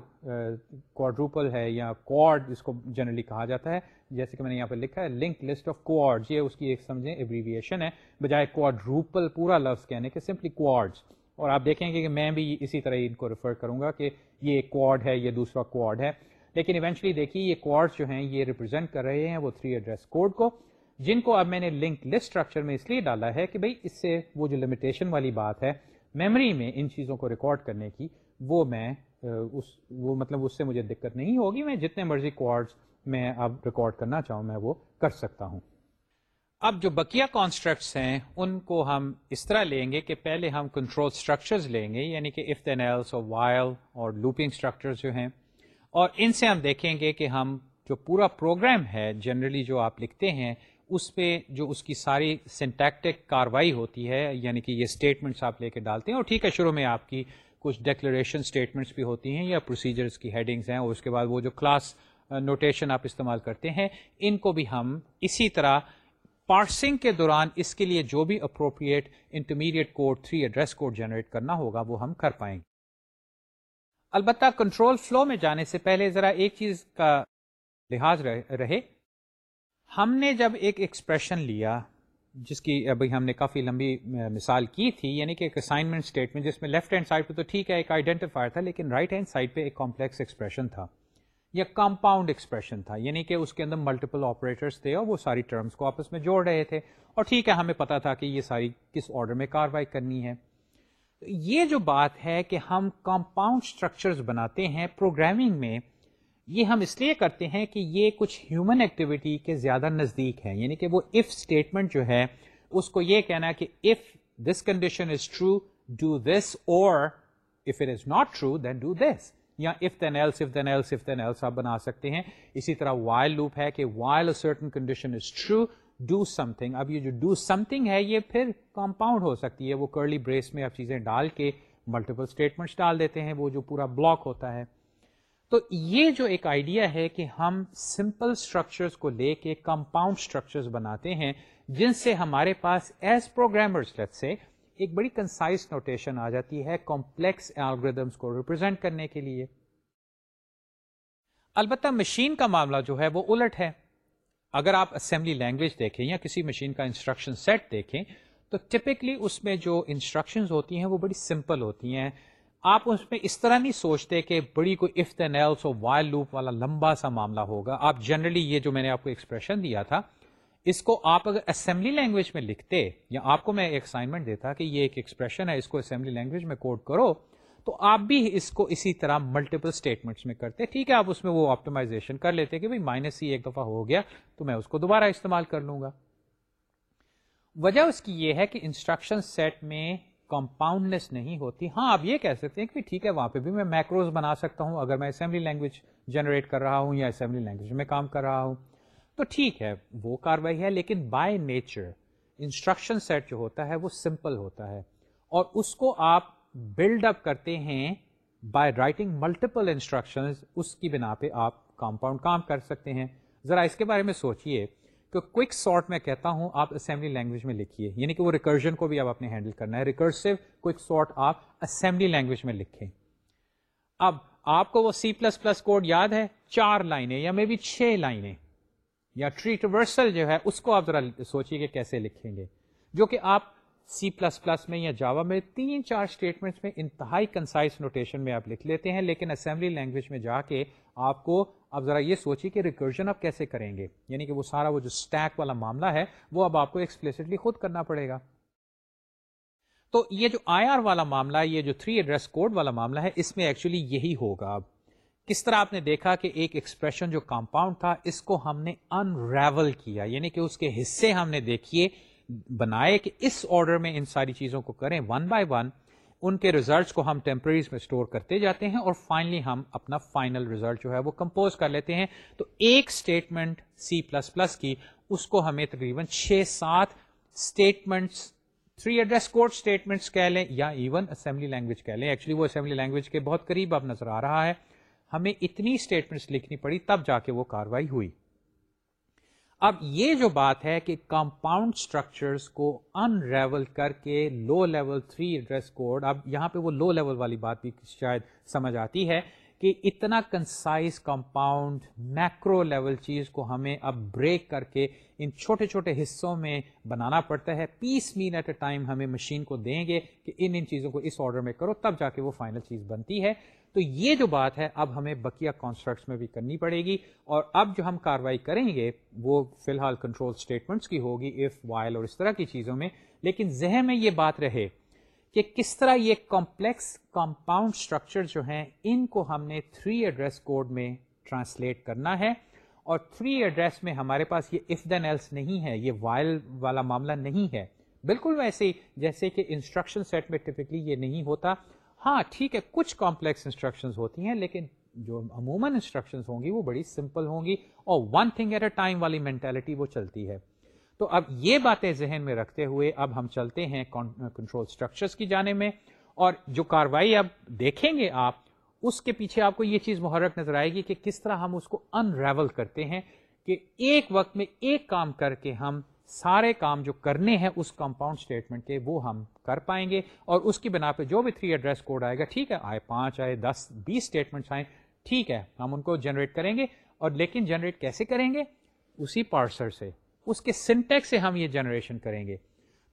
کوڈروپل ہے یا کوڈ جس کو جنرلی کہا جاتا ہے، جیسے کہ میں نے یہاں پہ لکھا ہے لنک لسٹ آف کوڈ یہ اس کی ایک سمجھیں ایبریویشن ہے، بجائے کوڈروپل پورا لفظ کہنے کے سمپلی کوڈز اور آپ دیکھیں گے کہ میں بھی اسی طرح ان کو ریفر کروں گا کہ یہ ایک کوڈ ہے، یہ دوسرا کوڈ ہے۔ لیکن ایونچولی دیکھیے، یہ کوڈ جو ہیں، یہ ریپرزینٹ کر رہے ہیں وہ تھری ایڈریس کوڈ کو، جن کو اب میں نے لنک لسٹ اسٹرکچر میں اس لیے ڈالا ہے کہ بھائی اس سے وہ جو لمیٹیشن والی بات ہے میموری میں ان چیزوں کو ریکارڈ کرنے کی وہ میں اس، وہ مطلب اس سے مجھے دقت نہیں ہوگی، میں جتنے مرضی کوڈز میں اب ریکارڈ کرنا چاہوں، میں وہ کر سکتا ہوں۔ اب جو بکیا کانسٹرکٹس ہیں، ان کو ہم اس طرح لیں گے کہ پہلے ہم کنٹرول اسٹرکچرز لیں گے یعنی کہ اف دین ایلس اور وائل اور لوپنگ اسٹرکچرز جو ہیں۔ اور ان سے ہم دیکھیں گے کہ ہم جو پورا پروگرام ہے جنرلی جو آپ لکھتے ہیں، اس پہ جو اس کی ساری سنٹیکٹک کاروائی ہوتی ہے یعنی کہ یہ اسٹیٹمنٹس آپ لے کے ڈالتے ہیں، اور ٹھیک ہے، شروع میں آپ کی کچھ ڈیکلریشن اسٹیٹمنٹس بھی ہوتی ہیں یا پروسیجرس کی ہیڈنگس ہیں اور اس کے بعد وہ جو کلاس نوٹیشن uh, آپ استعمال کرتے ہیں، ان کو بھی ہم اسی طرح پارسنگ کے دوران اس کے لیے جو بھی appropriate intermediate code three address code generate کرنا ہوگا، وہ ہم کر پائیں گے۔ البتہ کنٹرول فلو میں جانے سے پہلے ذرا ایک چیز کا لحاظ رہے۔ ہم نے جب ایک ایکسپریشن لیا جس کی ابھی ہم نے کافی لمبی مثال کی تھی یعنی کہ ایک اسائنمنٹ اسٹیٹمنٹ جس میں لیفٹ ہینڈ سائڈ پہ تو ٹھیک ہے، ایک آئیڈینٹیفائر تھا، لیکن رائٹ ہینڈ سائڈ پہ ایک کمپلیکس ایکسپریشن تھا، یا کمپاؤنڈ ایکسپریشن تھا یعنی کہ اس کے اندر ملٹیپل آپریٹرس تھے اور وہ ساری ٹرمز کو آپس میں جوڑ رہے تھے۔ اور ٹھیک ہے، ہمیں پتا تھا کہ یہ ساری کس آرڈر میں کاروائی کرنی ہے۔ یہ جو بات ہے کہ ہم کمپاؤنڈ اسٹرکچرز بناتے ہیں پروگرامنگ میں یہ ہم اس لیے کرتے ہیں کہ یہ کچھ ہیومن ایکٹیویٹی کے زیادہ نزدیک ہے یعنی کہ وہ اف اسٹیٹمنٹ جو ہے، اس کو یہ کہنا کہ if this condition is true do this اور if it is not true then do this یا if then else if then else if then else آپ بنا سکتے ہیں۔ اسی طرح وائل لوپ ہے کہ while certain condition is true do something اب یہ جو ڈو سم تھنگ ہے، یہ پھر کمپاؤنڈ ہو سکتی ہے۔ وہ کرلی بریس میں آپ چیزیں ڈال کے ملٹیپل اسٹیٹمنٹس ڈال دیتے ہیں۔ وہ جو پورا بلاک ہوتا ہے۔ تو یہ جو ایک آئیڈیا ہے کہ ہم سمپل اسٹرکچرس کو لے کے کمپاؤنڈ اسٹرکچرس بناتے ہیں، جن سے ہمارے پاس ایز پروگرامرس سے ایک بڑی کنسائز نوٹیشن آ جاتی ہے کمپلیکس الگریدمس کو ریپرزینٹ کرنے کے لیے۔ البتہ مشین کا معاملہ جو ہے وہ الٹ ہے۔ اگر آپ اسمبلی لینگویج دیکھیں یا کسی مشین کا انسٹرکشن سیٹ دیکھیں، تو ٹپکلی اس میں جو انسٹرکشن ہوتی ہیں وہ بڑی سمپل ہوتی ہیں۔ آپ اس میں اس طرح نہیں سوچتے کہ بڑی کوئی اف دین ایلس اور وائل لوپ والا لمبا سا معاملہ ہوگا۔ آپ جنرلی یہ جو میں نے آپ کو ایکسپریشن دیا تھا، اس کو آپ اگر اسمبلی لینگویج میں لکھتے یا آپ کو میں ایک اسائنمنٹ دیتا کہ یہ ایک ایکسپریشن ہے، اس کو اسمبلی لینگویج میں کوڈ کرو، تو آپ بھی اس کو اسی طرح ملٹیپل اسٹیٹمنٹس میں کرتے۔ ٹھیک ہے، آپ اس میں وہ آپٹمائزیشن کر لیتے کہ بھائی مائنس سی ایک دفعہ ہو گیا، تو میں اس کو دوبارہ استعمال کر لوں گا۔ وجہ اس کی یہ ہے کہ انسٹرکشن سیٹ میں کمپاؤنڈنس نہیں ہوتی. ہاں آپ یہ کہہ سکتے ہیں کہ ٹھیک ہے، وہاں پہ بھی میں میکروز بنا سکتا ہوں اگر میں اسمبلی لینگویج جنریٹ کر رہا ہوں یا اسمبلی لینگویج میں کام کر رہا ہوں. تو ٹھیک ہے، وہ کاروائی ہے، لیکن بائی نیچر انسٹرکشن سیٹ جو ہوتا ہے وہ سمپل ہوتا ہے. اور اس کو آپ بلڈ اپ کرتے ہیں بائی رائٹنگ ملٹیپل انسٹرکشن اس کی بنا پہ آپ کمپاؤنڈ کام کر سکتے ہیں. ذرا اس کے بارے میں سوچئے کہ کوئک سارٹ میں کہتا ہوں، آپ اسمبلی لینگویج میں لکھیے۔ یعنی کہ وہ ریکرجن کو بھی آپ اپنے ہینڈل کرنا ہے۔ ریکرسو کوئک سارٹ آپ اسمبلی لینگویج میں لکھیں۔ اب آپ کو وہ سی پلس پلس کوڈ یاد ہے، چار لائنیں یا مے بی چھ لائنیں۔ یا ٹریٹورسل جو ہے، اس کو آپ ذرا سوچیے کہ کیسے لکھیں گے۔ جو کہ آپ سی پلس پلس میں یا جاوا میں تین چار اسٹیٹمنٹس میں انتہائی کنسائز نوٹیشن میں آپ لکھ لیتے ہیں، لیکن اسمبلی لینگویج میں جا کے آپ کو آپ ذرا یہ سوچیے کہ ریکرجن آپ کیسے کریں گے؟ یعنی کہ وہ سارا وہ جو اسٹیک والا معاملہ ہے، وہ اب آپ کو ایکسپلیسٹلی خود کرنا پڑے گا۔ تو یہ جو آئی آر والا معاملہ، یہ جو تھری ایڈریس کوڈ والا معاملہ ہے، اس میں ایکچولی یہی ہوگا۔ اب کس طرح آپ نے دیکھا کہ ایک ایکسپریشن جو کمپاؤنڈ تھا، اس کو ہم نے انریول کیا یعنی کہ اس کے حصے ہم نے دیکھیے بنائے کہ اس آرڈر میں ان ساری چیزوں کو کریں ون بائی ون ان کے ریزلٹس کو ہم ٹیمپریز میں اسٹور کرتے جاتے ہیں اور فائنلی ہم اپنا فائنل ریزلٹ جو ہے وہ کمپوز کر لیتے ہیں۔ تو ایک اسٹیٹمنٹ سی پلس پلس کی، اس کو ہمیں تقریباً چھ سات statements three address code statements کہہ لیں یا ایون اسمبلی لینگویج کہہ لیں۔ ایکچولی وہ اسمبلی لینگویج کے بہت قریب اب نظر آ رہا ہے۔ ہمیں اتنی اسٹیٹمنٹس لکھنی پڑی تب جا کے وہ کاروائی ہوئی۔ اب یہ جو بات ہے کہ کمپاؤنڈ اسٹرکچرس کو ان ریول کر کے low level three address code اب یہاں پہ وہ لو لیول والی بات بھی شاید سمجھ آتی ہے کہ اتنا کنسائز کمپاؤنڈ میکرو لیول چیز کو ہمیں اب بریک کر کے ان چھوٹے چھوٹے حصوں میں بنانا پڑتا ہے۔ پیس مین ایٹ اے ٹائم ہمیں مشین کو دیں گے کہ ان ان چیزوں کو اس آرڈر میں کرو، تب جا کے وہ فائنل چیز بنتی ہے۔ تو یہ جو بات ہے، اب ہمیں بکیا کانسٹرکٹس میں بھی کرنی پڑے گی اور اب جو ہم کاروائی کریں گے، وہ فی الحال کنٹرول اسٹیٹمنٹس کی ہوگی اف وائل اور اس طرح کی چیزوں میں۔ لیکن ذہن میں یہ بات رہے کہ کس طرح یہ کمپلیکس کمپاؤنڈ اسٹرکچر جو ہیں، ان کو ہم نے تھری ایڈریس کوڈ میں ٹرانسلیٹ کرنا ہے۔ اور تھری ایڈریس میں ہمارے پاس یہ اف دین ایلس نہیں ہے، یہ وائل والا معاملہ نہیں ہے۔ بالکل ویسے جیسے کہ انسٹرکشن سیٹ میں ٹپکلی یہ نہیں ہوتا۔ ہاں ٹھیک ہے، کچھ کمپلیکس انسٹرکشن ہوتی ہیں، لیکن جو عموماً انسٹرکشن ہوں گی، وہ بڑی سمپل ہوں گی اور one thing at a time والی مینٹلٹی وہ چلتی ہے۔ تو اب یہ باتیں ذہن میں رکھتے ہوئے اب ہم چلتے ہیں کنٹرول اسٹرکچرس کی جانے میں اور جو کاروائی اب دیکھیں گے آپ، اس کے پیچھے آپ کو یہ چیز محرک نظر آئے گی کہ کس طرح ہم اس کو انریول کرتے ہیں کہ ایک وقت میں ایک کام کر کے ہم سارے کام جو کرنے ہیں اس کمپاؤنڈ اسٹیٹمنٹ کے وہ ہم کر پائیں گے اور اس کی بنا پہ جو بھی تھری ایڈریس کوڈ آئے گا، ٹھیک ہے؟ آئے پانچ، آئے دس، بیس اسٹیٹمنٹس آئیں، ٹھیک ہے، ہم ان کو جنریٹ کریں گے اور لیکن جنریٹ کیسے کریں گے؟ اسی پارسر سے، اس کے سنٹیکس سے ہم یہ جنریشن کریں گے۔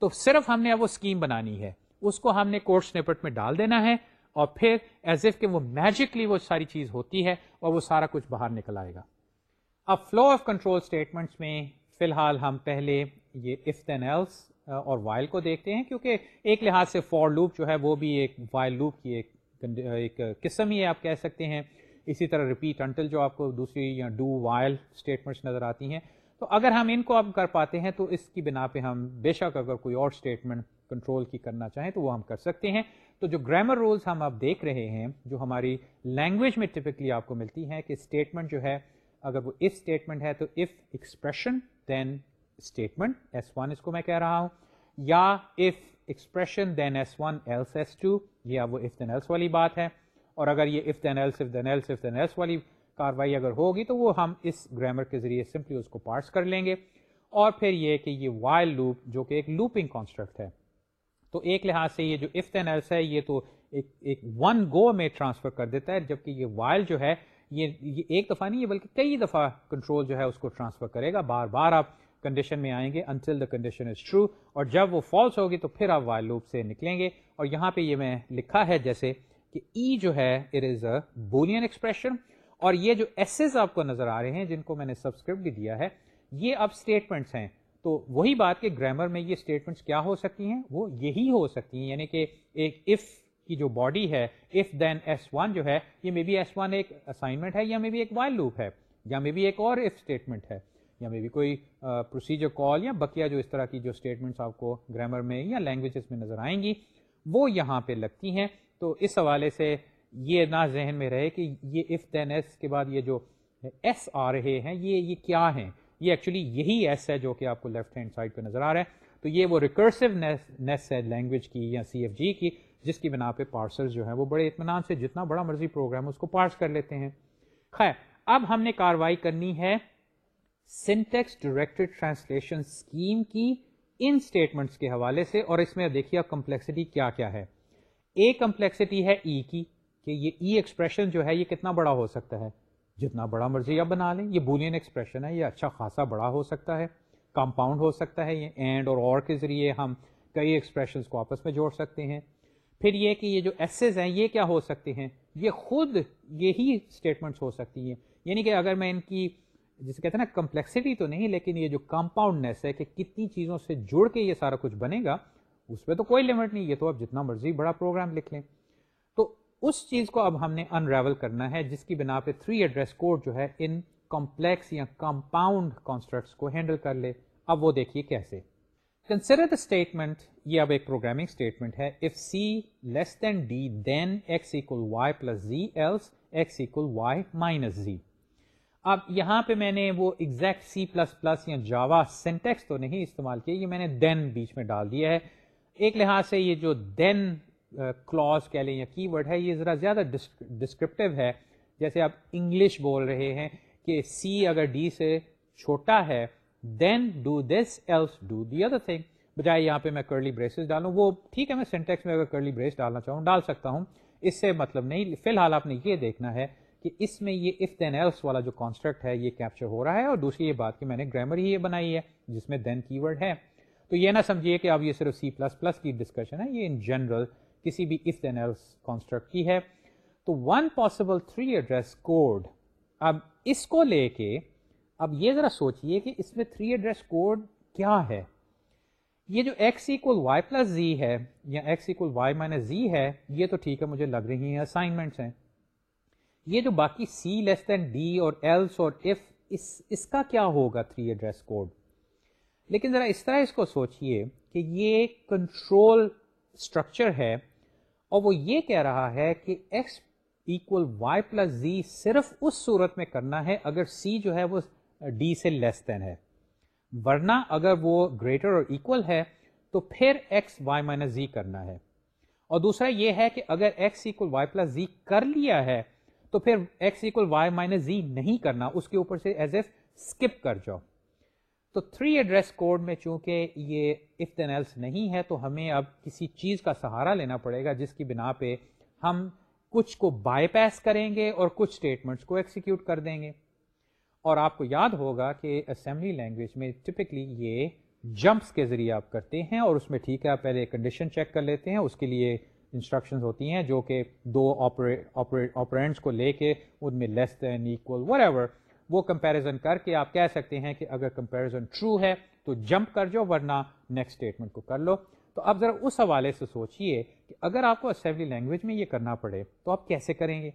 تو صرف ہم نے اب وہ اسکیم بنانی ہے، اس کو ہم نے کوڈ سنیپٹ میں ڈال دینا ہے اور پھر ایز اف کہ وہ میجکلی وہ ساری چیز ہوتی ہے اور وہ سارا کچھ باہر نکل آئے گا۔ اب فلو آف کنٹرول اسٹیٹمنٹس میں فی الحال ہم پہلے یہ اف دین ایلس اور وائل کو دیکھتے ہیں، کیونکہ ایک لحاظ سے فور لوپ جو ہے وہ بھی ایک وائل لوپ کی ایک قسم ہی آپ کہہ سکتے ہیں۔ اسی طرح ریپیٹ انٹل جو آپ کو دوسری یا ڈو وائل اسٹیٹمنٹس نظر آتی ہیں۔ تو اگر ہم ان کو اب کر پاتے ہیں، تو اس کی بنا پہ ہم بے شک اگر کوئی اور اسٹیٹمنٹ کنٹرول کی کرنا چاہیں، تو وہ ہم کر سکتے ہیں۔ تو جو گرامر رولز ہم اب دیکھ رہے ہیں، جو ہماری لینگویج میں ٹپکلی آپ کو ملتی ہیں، کہ اسٹیٹمنٹ جو ہے اگر وہ اف اسٹیٹمنٹ ہے تو if expression then statement S one اس کو میں کہہ رہا ہوں. یا if expression then S one else S two یہ وہ اف دین ایلس والی بات ہے. اور اگر یہ if then else if then else if then else والی کاروائی اگر ہوگی تو وہ ہم اس گرامر کے ذریعے سمپلی اس کو پارس کر لیں گے. اور پھر یہ کہ یہ وائل لوپ جو کہ ایک لوپنگ کانسٹرکٹ ہے. تو ایک لحاظ سے یہ جو اف دین ایلس ہے یہ تو ایک ایک ون گو میں ٹرانسفر کر دیتا ہے جبکہ یہ وائل جو ہے یہ ایک دفعہ نہیں ہے بلکہ کئی دفعہ کنٹرول جو ہے اس کو ٹرانسفر کرے گا۔ بار بار آپ کنڈیشن میں آئیں گے until the condition is true اور جب وہ فالس ہوگی تو پھر آپ وائل لوپ سے نکلیں گے۔ اور یہاں پہ یہ میں لکھا ہے جیسے کہ ای جو ہے it is a boolean expression اور یہ جو ایسز آپ کو نظر آ رہے ہیں جن کو میں نے سبسکرپٹ بھی دیا ہے، یہ اب اسٹیٹمنٹس ہیں۔ تو وہی بات کہ گرامر میں یہ اسٹیٹمنٹس کیا ہو سکتی ہیں؟ وہ یہی ہو سکتی ہیں۔ یعنی کہ ایک اف کی جو باڈی ہے اف دین ایس ون جو ہے، یہ مے بی ایس ون ایک اسائنمنٹ ہے یا مے بی ایک وائل لوپ ہے، یا مے بی ایک اور اف اسٹیٹمنٹ ہے، یا مے بی کوئی پروسیجر کال یا بقیہ جو اس طرح کی جو اسٹیٹمنٹس آپ کو گرامر میں یا لینگویجز میں نظر آئیں گی، وہ یہاں پہ لگتی ہیں۔ تو اس حوالے سے یہ نہ ذہن میں رہے کہ یہ اف دین ایس کے بعد یہ جو ایس آ رہے ہیں، یہ یہ کیا ہیں؟ یہ ایکچولی یہی ایس ہے جو کہ آپ کو لیفٹ ہینڈ سائڈ پہ نظر آ رہا ہے۔ تو یہ وہ ریکرسو نیس ہے لینگویج کی یا سی ایف جی کی۔ جس کی بنا پہ پارسر جو ہے وہ بڑے اطمینان سے جتنا بڑا مرضی پروگرام اس کو پارس کر لیتے ہیں۔ خیر، اب ہم نے کاروائی کرنی ہے سنٹیکس ڈائریکٹڈ ٹرانسلیشن اسکیم کی ان اسٹیٹمنٹس کے حوالے سے اور اس میں دیکھیے اب کمپلیکسٹی کیا کیا ہے۔ ایک کمپلیکسٹی ہے ای e کی کہ یہ ای e ایکسپریشن جو ہے یہ کتنا بڑا ہو سکتا ہے۔ جتنا بڑا مرضی آپ بنا لیں، یہ بولین ایکسپریشن ہے، یہ اچھا خاصا بڑا ہو سکتا ہے۔ کمپاؤنڈ ہو سکتا ہے، یہ اینڈ اور اور کے ذریعے ہم کئی ایکسپریشنس کو آپس میں جوڑ سکتے ہیں۔ پھر یہ کہ یہ جو ایسز ہیں، یہ کیا ہو سکتے ہیں؟ یہ خود یہی اسٹیٹمنٹس ہو سکتی ہیں۔ یعنی کہ اگر میں ان کی، جسے کہتے ہیں نا کمپلیکسٹی تو نہیں، لیکن یہ جو کمپاؤنڈنیس ہے کہ کتنی چیزوں سے جڑ کے یہ سارا کچھ بنے گا، اس پہ تو کوئی لمٹ نہیں، یہ تو اب جتنا مرضی بڑا پروگرام لکھ لیں۔ تو اس چیز کو اب ہم نے انریول کرنا ہے، جس کی بنا پہ تھری ایڈریس کوڈ جو ہے، ان کمپلیکس یا کمپاؤنڈ کانسٹرکٹس کو ہینڈل کر لے۔ اب وہ دیکھیے کیسے۔ کنسیڈر دا اسٹیٹمنٹ یہ اب ایک پروگرامنگ اسٹیٹمنٹ ہے if C less than D then X equal Y plus Z else X equal Y minus Z اب یہاں پہ میں نے وہ ایگزیکٹ سی پلس پلس یا جاوا سینٹیکس تو نہیں استعمال کیا، یہ میں نے دین بیچ میں ڈال دیا ہے۔ ایک لحاظ سے یہ جو دین کلاس uh, کہہ لیں یا کی ورڈ ہے، یہ ذرا زیادہ ڈسکرپٹیو ہے۔ جیسے آپ انگلش بول رہے ہیں کہ سی اگر ڈی سے چھوٹا ہے then do this else do the other thing بجائے یہاں پہ میں کرلی بریسز ڈالوں، وہ ٹھیک ہے، میں سینٹیکس میں اگر کرلی بریس ڈالنا چاہوں، ڈال سکتا ہوں۔ اس سے مطلب نہیں، فی الحال آپ نے یہ دیکھنا ہے کہ اس میں یہ اف دین ایلس والا جو کانسٹرکٹ ہے، یہ کیپچر ہو رہا ہے اور دوسری یہ بات کہ میں نے گرامر ہی یہ بنائی ہے جس میں دین کی ورڈ ہے۔ تو یہ نہ سمجھیے کہ اب یہ صرف سی پلس پلس کی ڈسکشن ہے، یہ ان جنرل کسی بھی اف دین ایلس کانسٹرکٹ کی ہے۔ تو one possible three address code اب اس کو لے کے اب یہ ذرا سوچئے کہ اس میں تھری ایڈریس کوڈ کیا ہے۔ یہ جو X equal Y plus Z ہے یا X equal Y minus Z ہے، یہ تو ٹھیک ہے، مجھے لگ رہی ہیں اسائنمنٹس ہیں۔ یہ جو باقی سی لیس دین ڈی اور ایلس اور ایف اس اس کا کیا ہوگا تھری ایڈریس کوڈ لیکن ذرا اس طرح اس کو سوچئے کہ یہ کنٹرول اسٹرکچر ہے اور وہ یہ کہہ رہا ہے کہ X equal Y plus Z صرف اس صورت میں کرنا ہے، اگر سی جو ہے وہ ڈی سے لیس دین ہے۔ ورنہ اگر وہ گریٹر اور اکول ہے، تو پھر ایکس وائی مائنس زی کرنا ہے۔ اور دوسرا یہ ہے کہ اگر X equal Y plus Z کر لیا ہے، تو پھر X equal Y minus Z نہیں کرنا، اس کے اوپر سے ایز ایف اسکپ کر جاؤ۔ تو تھری ایڈریس کوڈ میں چونکہ یہ اف دین ایلس نہیں ہے، تو ہمیں اب کسی چیز کا سہارا لینا پڑے گا، جس کی بنا پہ ہم کچھ کو بائی پاس کریں گے اور کچھ اسٹیٹمنٹس کو ایکسیکیوٹ کر دیں گے۔ اور آپ کو یاد ہوگا کہ اسمبلی لینگویج میں ٹپکلی یہ جمپس کے ذریعے آپ کرتے ہیں اور اس میں ٹھیک ہے، آپ پہلے کنڈیشن چیک کر لیتے ہیں، اس کے لیے انسٹرکشنز ہوتی ہیں جو کہ دو آپرینٹس کو لے کے ان میں less than equal whatever وہ کمپیریزن کر کے آپ کہہ سکتے ہیں کہ اگر کمپیریزن ٹرو ہے تو جمپ کر جاؤ ورنہ نیکسٹ اسٹیٹمنٹ کو کر لو۔ تو اب ذرا اس حوالے سے سوچئے کہ اگر آپ کو اسمبلی لینگویج میں یہ کرنا پڑے تو آپ کیسے کریں گے؟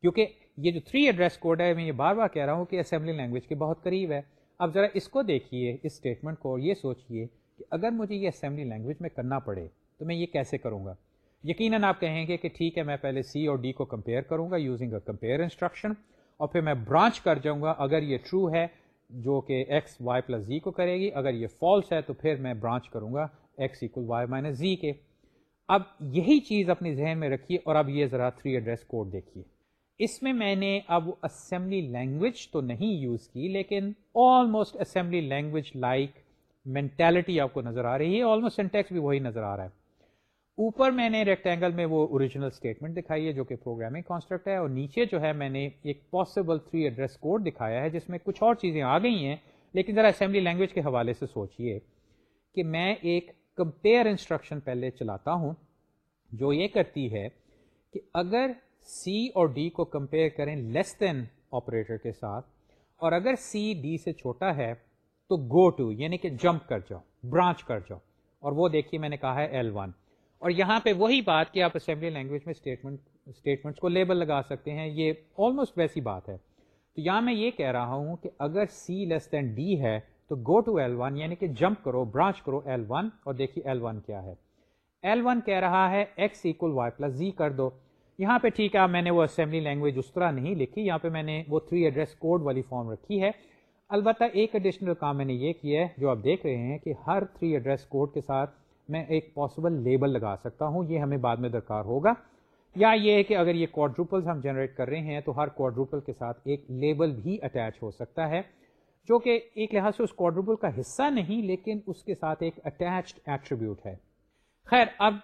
کیونکہ یہ جو تھری ایڈریس کوڈ ہے، میں یہ بار بار کہہ رہا ہوں کہ اسمبلی لینگویج کے بہت قریب ہے۔ اب ذرا اس کو دیکھیے، اس اسٹیٹمنٹ کو اور یہ سوچیے کہ اگر مجھے یہ اسمبلی لینگویج میں کرنا پڑے تو میں یہ کیسے کروں گا؟ یقیناً آپ کہیں گے کہ ٹھیک ہے، میں پہلے سی اور ڈی کو کمپیئر کروں گا یوزنگ اے کمپیئر انسٹرکشن اور پھر میں برانچ کر جاؤں گا۔ اگر یہ ٹرو ہے جو کہ ایکس وائی پلس زی کو کرے گی، اگر یہ فالس ہے تو پھر میں برانچ کروں گا X equal Y minus Z کے۔ اب یہی چیز اپنی ذہن میں رکھیے اور اب یہ ذرا تھری ایڈریس کوڈ دیکھیے۔ اس میں میں نے اب اسمبلی لینگویج تو نہیں یوز کی، لیکن almost assembly language like mentality آپ کو نظر آ رہی ہے آلموسٹ سینٹیکس بھی وہی نظر آ رہا ہے۔ اوپر میں نے ریکٹینگل میں وہ اوریجنل اسٹیٹمنٹ دکھائی ہے جو کہ پروگرامنگ کانسٹرکٹ ہے، اور نیچے جو ہے میں نے ایک پاسبل تھری ایڈریس کوڈ دکھایا ہے، جس میں کچھ اور چیزیں آ گئی ہیں۔ لیکن ذرا اسمبلی لینگویج کے حوالے سے سوچئے کہ میں ایک کمپیئر انسٹرکشن پہلے چلاتا ہوں، جو یہ کرتی ہے کہ اگر سی اور ڈی کو کمپیئر کریں لیس دین آپریٹر کے ساتھ، اور اگر سی ڈی سے چھوٹا ہے تو گو ٹو یعنی کہ جمپ کر جاؤ برانچ کر جاؤ۔ اور وہ دیکھیے میں نے کہا ہے ایل ون اور یہاں پہ وہی بات کہ آپ اسمبلی لینگویج میں اسٹیٹمنٹ اسٹیٹمنٹس کو لیبل لگا سکتے ہیں، یہ آلموسٹ ویسی بات ہے۔ تو یہاں میں یہ کہہ رہا ہوں کہ اگر سی لیس دین ڈی ہے تو گو ٹو ایل ون یعنی کہ جمپ کرو برانچ کرو ایل ون اور دیکھیے ایل ون کیا ہے۔ ایل ون کہہ رہا ہے X equal Y plus Z کر دو۔ یہاں پہ ٹھیک ہے میں نے وہ اسمبلی لینگویج اس طرح نہیں لکھی، یہاں پہ میں نے وہ تھری ایڈریس کوڈ والی فارم رکھی ہے۔ البتہ ایک ایڈیشنل کام میں نے یہ کیا ہے، جو آپ دیکھ رہے ہیں کہ ہر تھری ایڈریس کوڈ کے ساتھ میں ایک پاسبل لیبل لگا سکتا ہوں، یہ ہمیں بعد میں درکار ہوگا۔ یا یہ ہے کہ اگر یہ کوڈروپل ہم جنریٹ کر رہے ہیں تو ہر کوڈروپل کے ساتھ ایک لیبل بھی اٹیچ ہو سکتا ہے۔ جو کہ ایک لحاظ سے اس کوڈروپل کا حصہ نہیں، لیکن اس کے ساتھ ایک اٹیچڈ ایٹریبیوٹ ہے۔ خیر، اب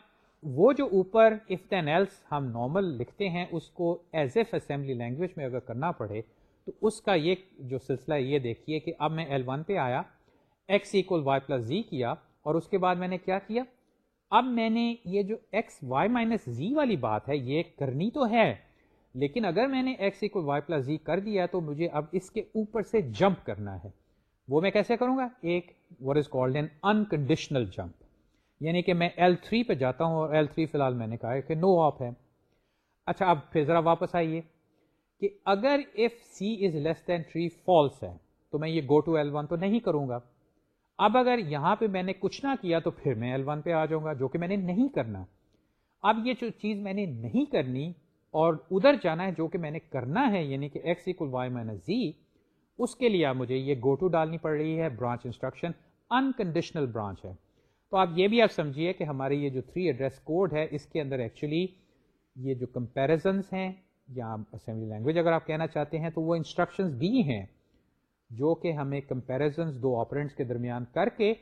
وہ جو اوپر افتین ایلس ہم نارمل لکھتے ہیں، اس کو ایز ایف اسمبلی لینگویج میں اگر کرنا پڑے، تو اس کا یہ جو سلسلہ یہ دیکھیے کہ اب میں ایل ون پہ آیا X equal Y plus Z کیا، اور اس کے بعد میں نے کیا کیا؟ اب میں نے یہ جو ایکس وائی مائنس زی والی بات ہے، یہ کرنی تو ہے، لیکن اگر میں نے X equal Y plus Z کر دیا تو مجھے اب اس کے اوپر سے جمپ کرنا ہے۔ وہ میں کیسے کروں گا؟ ایک what is called an unconditional jump یعنی کہ میں ایل تھری پہ جاتا ہوں اور ایل تھری فی الحال میں نے کہا ہے کہ نو آف ہے۔ اچھا اب پھر ذرا واپس آئیے کہ اگر if C is less than three false ہے، تو میں یہ گو ٹو ایل ون تو نہیں کروں گا۔ اب اگر یہاں پہ میں نے کچھ نہ کیا تو پھر میں ایل ون پہ آ جاؤں گا، جو کہ میں نے نہیں کرنا۔ اب یہ جو چیز میں نے نہیں کرنی اور ادھر جانا ہے، جو کہ میں نے کرنا ہے یعنی کہ X equal Y minus Z اس کے لیے مجھے یہ گو ٹو ڈالنی پڑ رہی ہے۔ برانچ انسٹرکشن انکنڈیشنل برانچ ہے۔ تو آپ یہ بھی آپ سمجھیے کہ ہماری یہ جو تھری ایڈریس کوڈ ہے، اس کے اندر ایکچولی یہ جو کمپیریزنس ہیں، یا اسمبلی لینگویج اگر آپ کہنا چاہتے ہیں، تو وہ انسٹرکشنز بھی ہیں جو کہ ہمیں کمپیریزنس دو آپرینٹس کے درمیان کر کے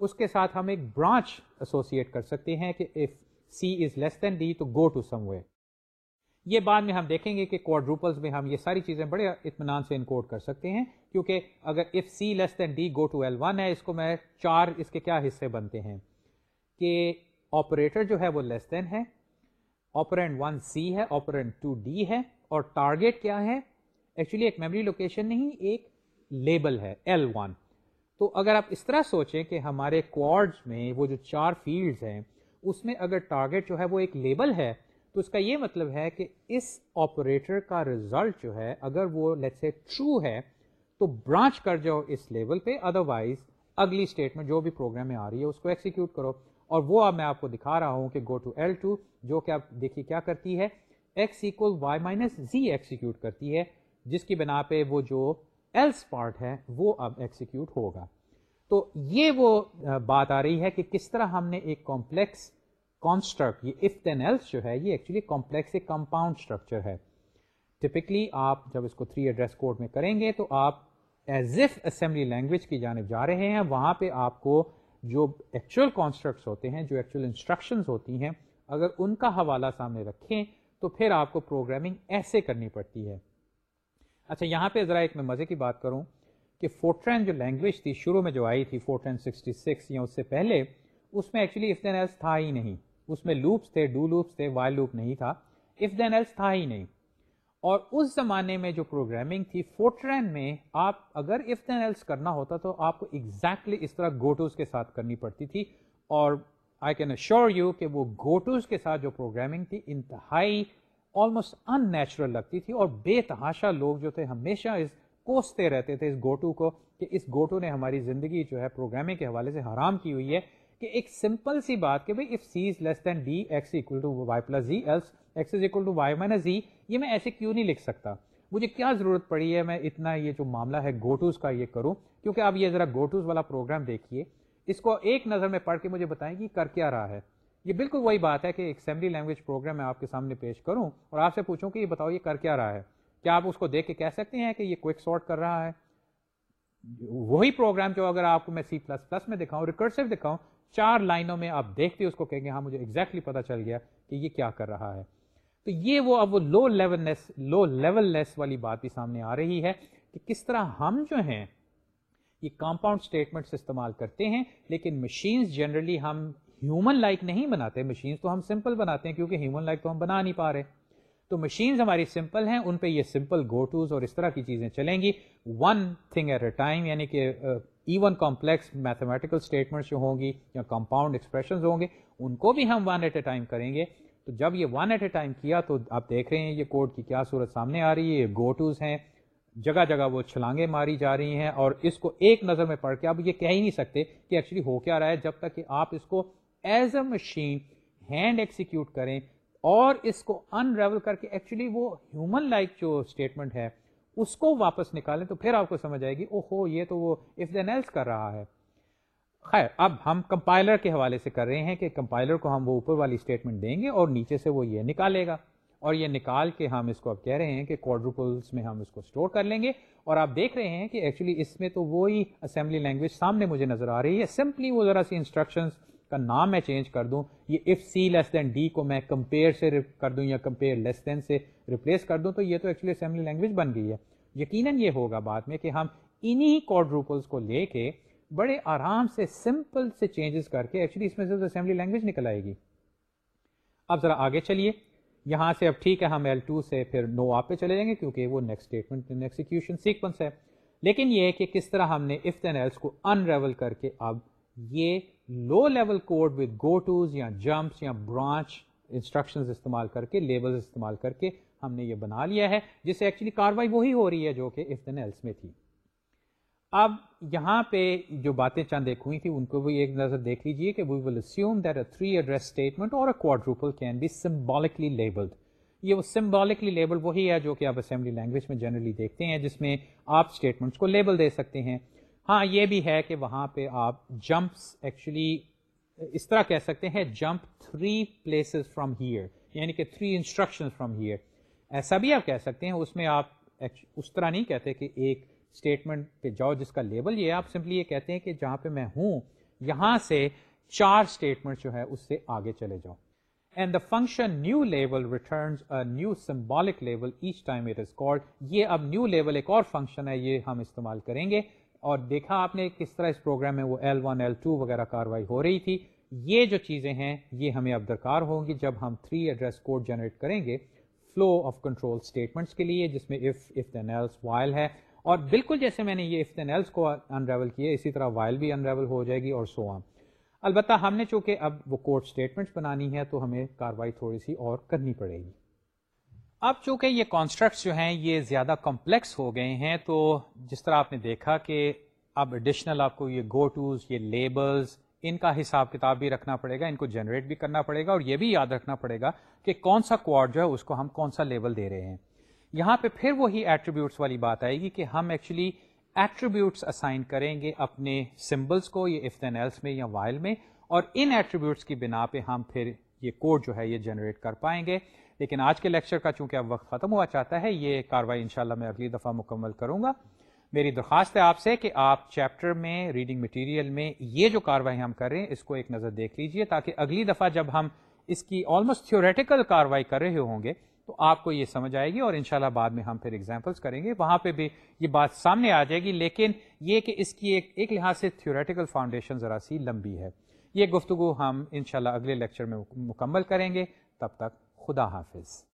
اس کے ساتھ ہم ایک برانچ ایسوسیٹ کر سکتے ہیں کہ if C is less than D تو گو ٹو سم وے یہ بعد میں ہم دیکھیں گے کہ کوڈروپلس میں ہم یہ ساری چیزیں بڑے اطمینان سے انکوڈ کر سکتے ہیں، کیونکہ اگر if C less than D go to L one ہے، اس کو میں چار اس کے کیا حصے بنتے ہیں؟ کہ آپریٹر جو ہے وہ لیس دین ہے آپرینٹ ون سی ہے آپرینٹ ٹو ڈی ہے، اور ٹارگیٹ کیا ہے؟ ایکچولی ایک میموری لوکیشن نہیں، ایک لیبل ہے ایل ون تو اگر آپ اس طرح سوچیں کہ ہمارے کوارڈ میں وہ جو چار فیلڈز ہیں، اس میں اگر ٹارگیٹ جو ہے وہ ایک لیبل ہے تو اس کا یہ مطلب ہے کہ اس آپریٹر کا ریزلٹ جو ہے، اگر وہ لیٹ سے ٹرو ہے، تو برانچ کر جاؤ اس لیول پہ ادروائز اگلی اسٹیٹ میں جو بھی پروگرام میں آ رہی ہے، اس کو ایکسیکیوٹ کرو۔ اور وہ اب میں آپ کو دکھا رہا ہوں کہ گو ٹو ایل ٹو جو کہ آپ دیکھیے کیا کرتی ہے۔ X equal Y minus Z execute کرتی ہے، جس کی بنا پہ وہ جو ایلس پارٹ ہے، وہ اب ایکسیکیوٹ ہوگا۔ تو یہ وہ بات آ رہی ہے کہ کس طرح ہم نے ایک کمپلیکس کانسٹرکٹ یہ اف دین ایلس جو ہے، یہ ایکچولی کمپلیکس ایک کمپاؤنڈ اسٹرکچر ہے۔ ٹپکلی آپ جب اس کو تھری ایڈریس کوڈ میں کریں گے تو آپ ایز ایف اسمبلی لینگویج کی جانب جا رہے ہیں۔ وہاں پہ آپ کو جو ایکچوئل کانسٹرکٹس ہوتے ہیں، جو ایکچوئل انسٹرکشنز ہوتی ہیں، اگر ان کا حوالہ سامنے رکھیں تو پھر آپ کو پروگرامنگ ایسے کرنی پڑتی ہے۔ اچھا یہاں پہ ذرا ایک میں مزے کی بات کروں کہ فورٹرین جو لینگویج تھی، شروع میں جو آئی تھی فورٹرین سکسٹی سکس یا اس سے پہلے، اس میں ایکچولی اف دین ایلس تھا ہی نہیں۔ اس میں لوپس تھے ڈو لوپس تھے وائل لوپ نہیں تھا اف دین ایلس تھا ہی نہیں۔ اور اس زمانے میں جو پروگرامنگ تھی فورٹرین میں آپ اگر اف دین ایلس کرنا ہوتا تو آپ کو ایگزیکٹلی exactly اس طرح گوٹوز کے ساتھ کرنی پڑتی تھی۔ اور آئی کین اشور یو کہ وہ گوٹوز کے ساتھ جو پروگرامنگ تھی انتہائی آلموسٹ ان نیچرل لگتی تھی اور بے تحاشا لوگ جو تھے ہمیشہ اس کوستے رہتے تھے اس گوٹو کو کہ اس گوٹو نے ہماری زندگی جو ہے پروگرامنگ کے حوالے سے حرام کی ہوئی ہے۔ کہ ایک سمپل سی بات کہ بھائی if C is less than D X equal to Y plus Z else X is equal to Y minus Z یہ میں ایسے کیوں نہیں لکھ سکتا؟ مجھے کیا ضرورت پڑی ہے میں اتنا یہ جو معاملہ ہے گوٹوز کا یہ کروں؟ کیونکہ آپ یہ ذرا گوٹوز والا پروگرام دیکھیے، اس کو ایک نظر میں پڑھ کے مجھے بتائیں کہ کر کیا رہا ہے۔ یہ بالکل وہی بات ہے کہ ایک اسمبلی لینگویج پروگرام میں آپ کے سامنے پیش کروں اور آپ سے پوچھوں کہ یہ بتاؤ یہ کر کیا رہا ہے۔ کیا آپ اس کو دیکھ کے کہہ سکتے ہیں کہ یہ کوئک سارٹ کر رہا ہے؟ وہی پروگرام جو اگر آپ کو میں سی پلس پلس میں دکھاؤں ریکرسو دکھاؤں چار لائنوں میں آپ دیکھتے اس کو کہیں گے ہاں مجھے ایگزیکٹلی پتا چل گیا کہ یہ کیا کر رہا ہے۔ تو یہ وہ اب وہ لو لیول لو لیول لیس والی بات بھی سامنے آ رہی ہے کہ کس طرح ہم جو ہیں، یہ کمپاؤنڈ اسٹیٹمنٹس استعمال کرتے ہیں، لیکن مشینز جنرلی ہم ہیومن لائک نہیں بناتے۔ مشینز تو ہم سمپل بناتے ہیں کیونکہ ہیومن لائک تو ہم بنا نہیں پا رہے۔ تو مشینز ہماری سمپل ہیں، ان پہ یہ سمپل گو ٹوز اور اس طرح کی چیزیں چلیں گی۔ One thing at a time یعنی کہ ایون کمپلیکس میتھمیٹیکل اسٹیٹمنٹس جو ہوں گی یا کمپاؤنڈ ایکسپریشنز ہوں گے، ان کو بھی ہم ون ایٹ اے ٹائم کریں گے۔ تو جب یہ ون ایٹ اے ٹائم کیا تو آپ دیکھ رہے ہیں یہ کوڈ کی کیا صورت سامنے آ رہی ہے، یہ گو ٹوز ہیں۔ جگہ جگہ وہ چھلانگیں ماری جا رہی ہیں اور اس کو ایک نظر میں پڑھ کے آپ یہ کہہ ہی نہیں سکتے کہ ایکچولی ہو کیا رہا ہے۔ جب تک کہ آپ اس کو as a machine hand execute کریں اور اس کو ان ریول کر کے ایکچولی وہ ہیومن لائک جو اسٹیٹمنٹ ہے، اس کو واپس نکالیں تو پھر آپ کو سمجھ آئے گی او ہو یہ تو وہ اف دین ایلس کر رہا ہے۔ خیر، اب ہم کمپائلر کے حوالے سے کر رہے ہیں کہ کمپائلر کو ہم وہ اوپر والی اسٹیٹمنٹ دیں گے اور نیچے سے وہ یہ نکالے گا۔ اور یہ نکال کے ہم اس کو اب کہہ رہے ہیں کہ کوڈروپلس میں ہم اس کو اسٹور کر لیں گے۔ اور آپ دیکھ رہے ہیں کہ ایکچولی اس میں تو وہی اسمبلی لینگویج سامنے مجھے نظر آ رہی ہے۔ سمپلی وہ ذرا سی انسٹرکشنز کا نام میں چینج کر دوں، یہ if C less than D کو میں کمپیئر سے کر دوں یا کمپیئر لیس دین سے ریپلیس کر دوں، تو یہ تو ایکچولی اسمبلی لینگویج بن گئی ہے۔ یقیناً یہ ہوگا بعد میں کہ ہم انہی کوڈروپلس کو لے کے بڑے آرام سے سمپل سے چینجز کر کے ایکچولی اس میں سے اسمبلی لینگویج نکل آئے گی۔ اب ذرا آگے چلیے۔ یہاں سے اب ٹھیک ہے، ہم ایل ٹو سے پھر نو آپ پہ چلے جائیں گے کیونکہ وہ نیکسٹ اسٹیٹمنٹ ایکسیکیوشن سیکوینس ہے۔ لیکن یہ کہ کس طرح ہم نے اف دین ایلس کو ان ریول کر کے اب یہ low level code with go tos یا جمپس یا برانچ انسٹرکشن استعمال کر کے لیبل استعمال کر کے ہم نے یہ بنا لیا ہے جس سے ایکچولی کاروائی وہی ہو رہی ہے جو کہ اف دین ایلس میں تھی۔ اب یہاں پہ جو باتیں چند ایک ہوئی تھی ان کو بھی ایک نظر دیکھ لیجیے کہ we will assume that a three address statement اور a quadruple can be symbolically labelled یہ وہ سمبولکلی لیبل وہی ہے جو کہ آپ اسمبلی لینگویج میں جنرلی دیکھتے ہیں جس میں آپ اسٹیٹمنٹس کو لیبل دے سکتے ہیں۔ ہاں یہ بھی ہے کہ وہاں پہ آپ جمپس ایکچولی اس طرح کہہ سکتے ہیں، jump three places from here یعنی کہ تھری انسٹرکشن فرام ہیئر ایسا بھی آپ کہہ سکتے ہیں، اس میں آپ اس طرح نہیں کہتے کہ ایک اسٹیٹمنٹ پہ جاؤ جس کا لیبل یہ آپ سمپلی یہ کہتے ہیں کہ جہاں پہ میں ہوں، یہاں سے چار اسٹیٹمنٹ جو ہے اس سے آگے چلے جاؤ۔ And the function new level returns new symbolic level each time it is called یہ اب نیو لیول ایک اور فنکشن ہے، یہ ہم استعمال کریں گے۔ اور دیکھا آپ نے کس طرح اس پروگرام میں وہ ایل ون ایل ٹو وغیرہ کاروائی ہو رہی تھی، یہ جو چیزیں ہیں، یہ ہمیں اب درکار ہوں گی جب ہم تھری ایڈریس کوڈ جنریٹ کریں گے فلو آف کنٹرول اسٹیٹمنٹس کے لیے، جس میں if if then else while ہے۔ اور بالکل جیسے میں نے یہ اف دین ایلس کو انریول کیا، اسی طرح وائل بھی انریول ہو جائے گی اور سو آن البتہ ہم نے چونکہ اب وہ کوڈ اسٹیٹمنٹس بنانی ہے، تو ہمیں کاروائی تھوڑی سی اور کرنی پڑے گی۔ اب چونکہ یہ کانسٹرکٹس جو ہیں یہ زیادہ کمپلیکس ہو گئے ہیں، تو جس طرح آپ نے دیکھا کہ اب ایڈیشنل آپ کو یہ گو ٹوز یہ لیبلز ان کا حساب کتاب بھی رکھنا پڑے گا، ان کو جنریٹ بھی کرنا پڑے گا اور یہ بھی یاد رکھنا پڑے گا کہ کون سا کوڈ جو ہے اس کو ہم کون سا لیبل دے رہے ہیں۔ یہاں پہ پھر وہی ایٹریبیوٹس والی بات آئے گی کہ ہم ایکچولی ایٹریبیوٹس اسائن کریں گے اپنے سمبلس کو، یہ افتین ایلس میں یا وائل میں، اور ان ایٹریبیوٹس کی بنا پہ ہم پھر یہ کوڈ جو ہے یہ جنریٹ کر پائیں گے۔ لیکن آج کے لیکچر کا چونکہ اب وقت ختم ہوا، چاہتا ہے یہ کاروائی انشاءاللہ میں اگلی دفعہ مکمل کروں گا۔ میری درخواست ہے آپ سے کہ آپ چیپٹر میں، ریڈنگ مٹیریل میں یہ جو کاروائی ہم کر رہے ہیں، اس کو ایک نظر دیکھ لیجیے تاکہ اگلی دفعہ جب ہم اس کی آلموسٹ تھیوریٹیکل کاروائی کر رہے ہوں گے تو آپ کو یہ سمجھ آئے گی اور انشاءاللہ بعد میں ہم پھر ایگزامپلس کریں گے۔ وہاں پہ بھی یہ بات سامنے آ جائے گی، لیکن یہ کہ اس کی ایک ایک لحاظ سے تھیوریٹیکل فاؤنڈیشن ذرا سی لمبی ہے۔ یہ گفتگو ہم انشاءاللہ اگلے لیکچر میں مکمل کریں گے۔ تب تک خدا حافظ